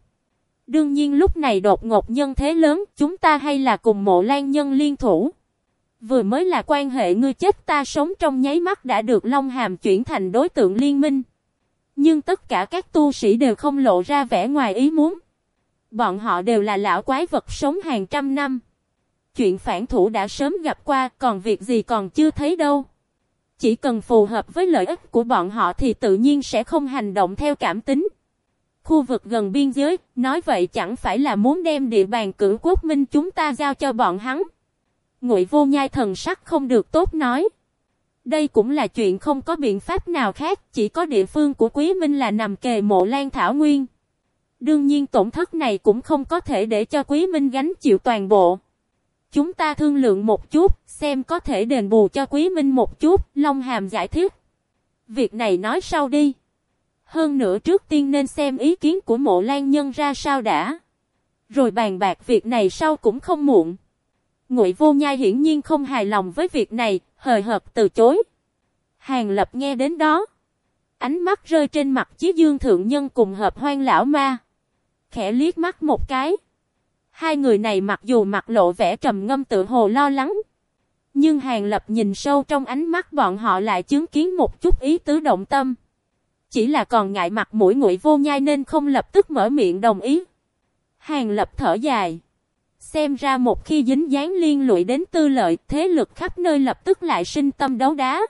Đương nhiên lúc này đột ngột nhân thế lớn, chúng ta hay là cùng mộ lan nhân liên thủ. Vừa mới là quan hệ ngươi chết ta sống trong nháy mắt đã được Long Hàm chuyển thành đối tượng liên minh. Nhưng tất cả các tu sĩ đều không lộ ra vẻ ngoài ý muốn. Bọn họ đều là lão quái vật sống hàng trăm năm. Chuyện phản thủ đã sớm gặp qua, còn việc gì còn chưa thấy đâu. Chỉ cần phù hợp với lợi ích của bọn họ thì tự nhiên sẽ không hành động theo cảm tính. Khu vực gần biên giới, nói vậy chẳng phải là muốn đem địa bàn cử quốc minh chúng ta giao cho bọn hắn. Ngụy vô nhai thần sắc không được tốt nói. Đây cũng là chuyện không có biện pháp nào khác, chỉ có địa phương của Quý Minh là nằm kề mộ Lan Thảo Nguyên. Đương nhiên tổn thất này cũng không có thể để cho Quý Minh gánh chịu toàn bộ. Chúng ta thương lượng một chút, xem có thể đền bù cho Quý Minh một chút, Long Hàm giải thích. Việc này nói sau đi. Hơn nữa trước tiên nên xem ý kiến của mộ lan nhân ra sao đã. Rồi bàn bạc việc này sau cũng không muộn. Ngụy vô nhai hiển nhiên không hài lòng với việc này, hời hợt từ chối. Hàng lập nghe đến đó. Ánh mắt rơi trên mặt chí dương thượng nhân cùng hợp hoang lão ma. Khẽ liếc mắt một cái. Hai người này mặc dù mặt lộ vẻ trầm ngâm tự hồ lo lắng. Nhưng hàng lập nhìn sâu trong ánh mắt bọn họ lại chứng kiến một chút ý tứ động tâm. Chỉ là còn ngại mặt mũi ngụy vô nhai nên không lập tức mở miệng đồng ý. Hàng lập thở dài. Xem ra một khi dính dáng liên lụy đến tư lợi, thế lực khắp nơi lập tức lại sinh tâm đấu đá.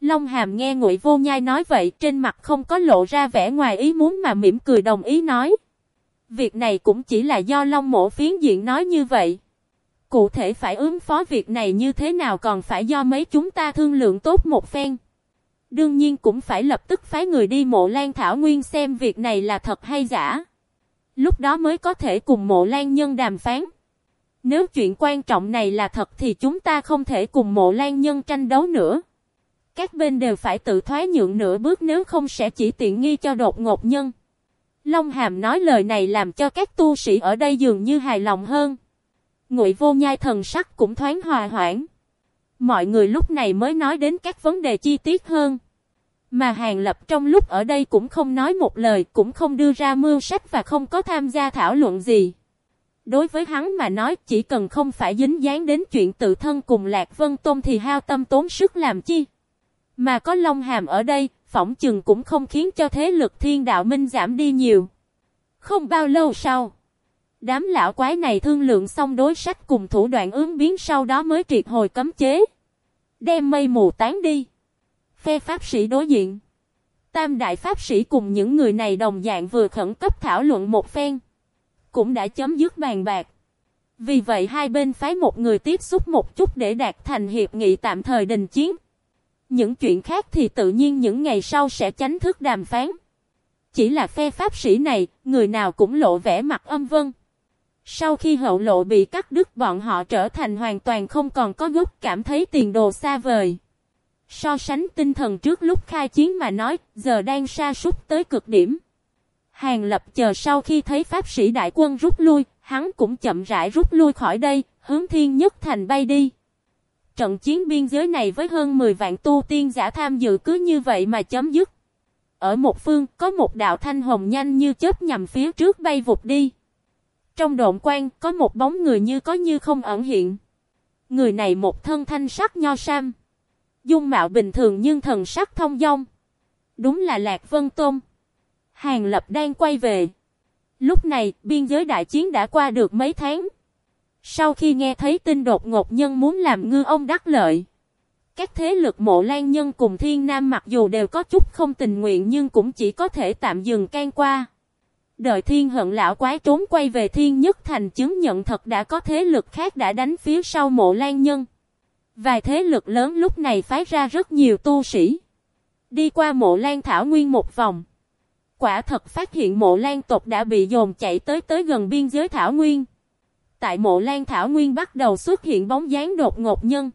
Long Hàm nghe Ngụy Vô Nhai nói vậy, trên mặt không có lộ ra vẻ ngoài ý muốn mà mỉm cười đồng ý nói. Việc này cũng chỉ là do Long Mộ phiến diện nói như vậy. Cụ thể phải ứng phó việc này như thế nào còn phải do mấy chúng ta thương lượng tốt một phen. Đương nhiên cũng phải lập tức phái người đi mộ Lan Thảo Nguyên xem việc này là thật hay giả. Lúc đó mới có thể cùng mộ Lan Nhân đàm phán. Nếu chuyện quan trọng này là thật thì chúng ta không thể cùng mộ Lan Nhân tranh đấu nữa. Các bên đều phải tự thoái nhượng nửa bước nếu không sẽ chỉ tiện nghi cho đột ngột nhân. Long Hàm nói lời này làm cho các tu sĩ ở đây dường như hài lòng hơn. Ngụy vô nhai thần sắc cũng thoáng hòa hoãn. Mọi người lúc này mới nói đến các vấn đề chi tiết hơn. Mà Hàng Lập trong lúc ở đây cũng không nói một lời, cũng không đưa ra mưu sách và không có tham gia thảo luận gì. Đối với hắn mà nói chỉ cần không phải dính dáng đến chuyện tự thân cùng Lạc Vân Tôn thì hao tâm tốn sức làm chi. Mà có Long Hàm ở đây, phỏng chừng cũng không khiến cho thế lực thiên đạo minh giảm đi nhiều. Không bao lâu sau, đám lão quái này thương lượng xong đối sách cùng thủ đoạn ứng biến sau đó mới triệt hồi cấm chế. Đem mây mù tán đi. Phe pháp sĩ đối diện. Tam đại pháp sĩ cùng những người này đồng dạng vừa khẩn cấp thảo luận một phen. Cũng đã chấm dứt bàn bạc. Vì vậy hai bên phái một người tiếp xúc một chút để đạt thành hiệp nghị tạm thời đình chiến. Những chuyện khác thì tự nhiên những ngày sau sẽ tránh thức đàm phán. Chỉ là phe pháp sĩ này, người nào cũng lộ vẻ mặt âm vân. Sau khi hậu lộ bị cắt đứt bọn họ trở thành hoàn toàn không còn có gốc cảm thấy tiền đồ xa vời. So sánh tinh thần trước lúc khai chiến mà nói, giờ đang sa sút tới cực điểm. Hàng lập chờ sau khi thấy pháp sĩ đại quân rút lui, hắn cũng chậm rãi rút lui khỏi đây, hướng thiên nhất thành bay đi. Trận chiến biên giới này với hơn 10 vạn tu tiên giả tham dự cứ như vậy mà chấm dứt. Ở một phương có một đạo thanh hồng nhanh như chớp nhằm phía trước bay vụt đi. Trong độn quan có một bóng người như có như không ẩn hiện. Người này một thân thanh sắc nho sam. Dung mạo bình thường nhưng thần sắc thông dong. Đúng là Lạc Vân Tôn. Hàng Lập đang quay về. Lúc này, biên giới đại chiến đã qua được mấy tháng. Sau khi nghe thấy tin đột ngột nhân muốn làm ngư ông đắc lợi. Các thế lực mộ lan nhân cùng thiên nam mặc dù đều có chút không tình nguyện nhưng cũng chỉ có thể tạm dừng can qua. Đợi thiên hận lão quái trốn quay về thiên nhất thành chứng nhận thật đã có thế lực khác đã đánh phía sau mộ lan nhân. Vài thế lực lớn lúc này phái ra rất nhiều tu sĩ. Đi qua mộ lan thảo nguyên một vòng. Quả thật phát hiện mộ lan tộc đã bị dồn chạy tới tới gần biên giới thảo nguyên. Tại mộ lan thảo nguyên bắt đầu xuất hiện bóng dáng đột ngột nhân.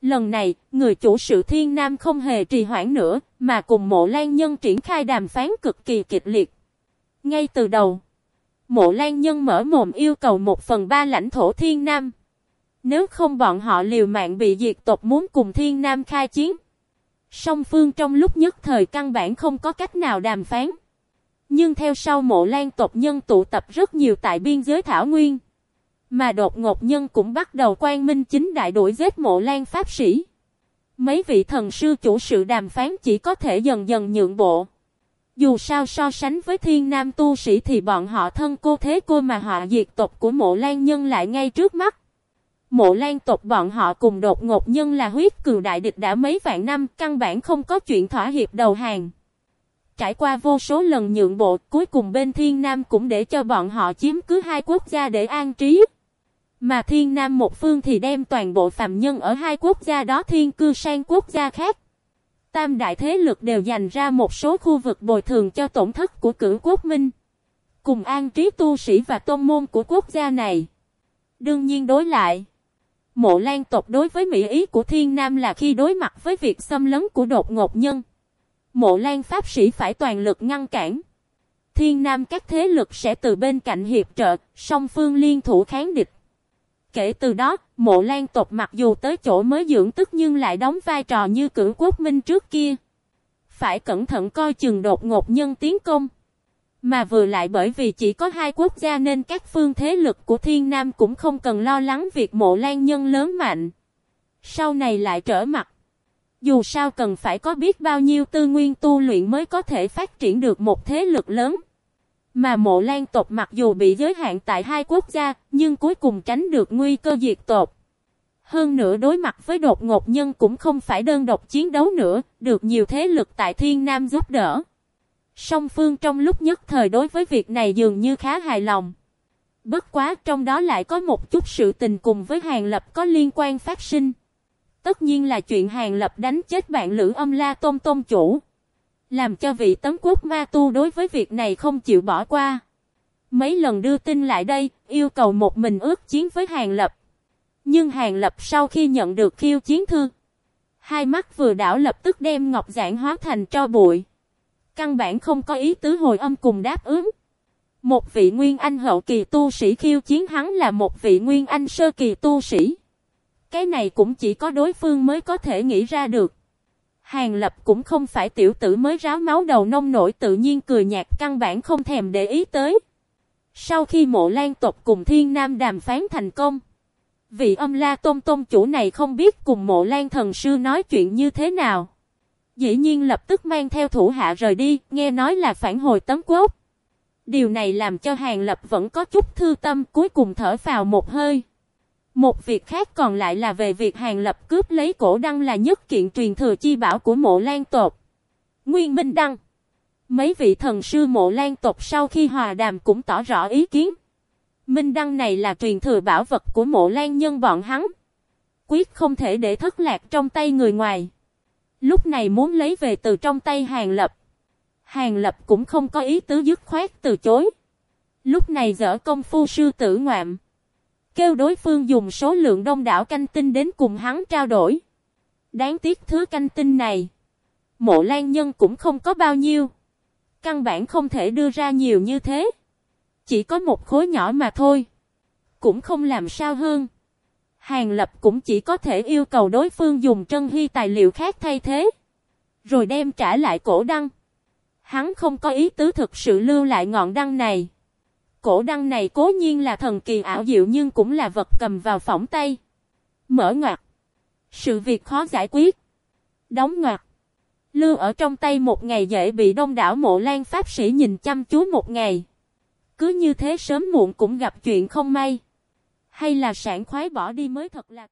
Lần này, người chủ sự thiên nam không hề trì hoãn nữa, mà cùng mộ lan nhân triển khai đàm phán cực kỳ kịch liệt. Ngay từ đầu, mộ lan nhân mở mồm yêu cầu một phần ba lãnh thổ thiên nam. Nếu không bọn họ liều mạng bị diệt tộc muốn cùng thiên nam khai chiến. Song phương trong lúc nhất thời căn bản không có cách nào đàm phán. Nhưng theo sau mộ lan tộc nhân tụ tập rất nhiều tại biên giới Thảo Nguyên. Mà đột ngột nhân cũng bắt đầu quan minh chính đại đuổi giết mộ lan pháp sĩ. Mấy vị thần sư chủ sự đàm phán chỉ có thể dần dần nhượng bộ. Dù sao so sánh với thiên nam tu sĩ thì bọn họ thân cô thế cô mà họ diệt tộc của mộ lan nhân lại ngay trước mắt. Mộ lan tộc bọn họ cùng đột ngột nhân là huyết cừu đại địch đã mấy vạn năm, căn bản không có chuyện thỏa hiệp đầu hàng. Trải qua vô số lần nhượng bộ, cuối cùng bên thiên nam cũng để cho bọn họ chiếm cứ hai quốc gia để an trí. Mà thiên nam một phương thì đem toàn bộ phạm nhân ở hai quốc gia đó thiên cư sang quốc gia khác. Tam đại thế lực đều dành ra một số khu vực bồi thường cho tổn thất của cử quốc minh. Cùng an trí tu sĩ và tôn môn của quốc gia này. Đương nhiên đối lại. Mộ lan tộc đối với Mỹ ý của thiên nam là khi đối mặt với việc xâm lấn của đột ngột nhân. Mộ lan pháp sĩ phải toàn lực ngăn cản. Thiên nam các thế lực sẽ từ bên cạnh hiệp trợ, song phương liên thủ kháng địch. Kể từ đó, mộ lan tộc mặc dù tới chỗ mới dưỡng tức nhưng lại đóng vai trò như cử quốc minh trước kia. Phải cẩn thận coi chừng đột ngột nhân tiến công. Mà vừa lại bởi vì chỉ có hai quốc gia nên các phương thế lực của thiên nam cũng không cần lo lắng việc mộ lan nhân lớn mạnh. Sau này lại trở mặt. Dù sao cần phải có biết bao nhiêu tư nguyên tu luyện mới có thể phát triển được một thế lực lớn. Mà mộ lan tộc mặc dù bị giới hạn tại hai quốc gia, nhưng cuối cùng tránh được nguy cơ diệt tộc. Hơn nữa đối mặt với đột ngột nhân cũng không phải đơn độc chiến đấu nữa, được nhiều thế lực tại Thiên Nam giúp đỡ. Song phương trong lúc nhất thời đối với việc này dường như khá hài lòng. Bất quá trong đó lại có một chút sự tình cùng với Hàng Lập có liên quan phát sinh. Tất nhiên là chuyện Hàng Lập đánh chết bạn Lữ âm la tôn tôn chủ. Làm cho vị tấn quốc ma tu đối với việc này không chịu bỏ qua. Mấy lần đưa tin lại đây, yêu cầu một mình ước chiến với Hàng Lập. Nhưng Hàng Lập sau khi nhận được khiêu chiến thư, hai mắt vừa đảo lập tức đem ngọc giản hóa thành cho bụi. Căn bản không có ý tứ hồi âm cùng đáp ứng. Một vị nguyên anh hậu kỳ tu sĩ khiêu chiến hắn là một vị nguyên anh sơ kỳ tu sĩ. Cái này cũng chỉ có đối phương mới có thể nghĩ ra được. Hàng Lập cũng không phải tiểu tử mới ráo máu đầu nông nổi tự nhiên cười nhạt căn bản không thèm để ý tới. Sau khi mộ lan tộc cùng thiên nam đàm phán thành công, vị âm la tôn tôn chủ này không biết cùng mộ lan thần sư nói chuyện như thế nào. Dĩ nhiên lập tức mang theo thủ hạ rời đi, nghe nói là phản hồi tấm quốc. Điều này làm cho Hàng Lập vẫn có chút thư tâm cuối cùng thở vào một hơi. Một việc khác còn lại là về việc Hàng Lập cướp lấy cổ đăng là nhất kiện truyền thừa chi bảo của mộ lan tộc. Nguyên Minh Đăng Mấy vị thần sư mộ lan tộc sau khi hòa đàm cũng tỏ rõ ý kiến. Minh Đăng này là truyền thừa bảo vật của mộ lan nhân bọn hắn. Quyết không thể để thất lạc trong tay người ngoài. Lúc này muốn lấy về từ trong tay Hàng Lập. Hàng Lập cũng không có ý tứ dứt khoát từ chối. Lúc này dở công phu sư tử ngoạm. Kêu đối phương dùng số lượng đông đảo canh tinh đến cùng hắn trao đổi. Đáng tiếc thứ canh tinh này. Mộ lan nhân cũng không có bao nhiêu. Căn bản không thể đưa ra nhiều như thế. Chỉ có một khối nhỏ mà thôi. Cũng không làm sao hơn. Hàng lập cũng chỉ có thể yêu cầu đối phương dùng trân hy tài liệu khác thay thế. Rồi đem trả lại cổ đăng. Hắn không có ý tứ thực sự lưu lại ngọn đăng này. Cổ đăng này cố nhiên là thần kỳ ảo diệu nhưng cũng là vật cầm vào phỏng tay. Mở ngoặt. Sự việc khó giải quyết. Đóng ngoặt. Lưu ở trong tay một ngày dễ bị đông đảo mộ lan pháp sĩ nhìn chăm chú một ngày. Cứ như thế sớm muộn cũng gặp chuyện không may. Hay là sản khoái bỏ đi mới thật là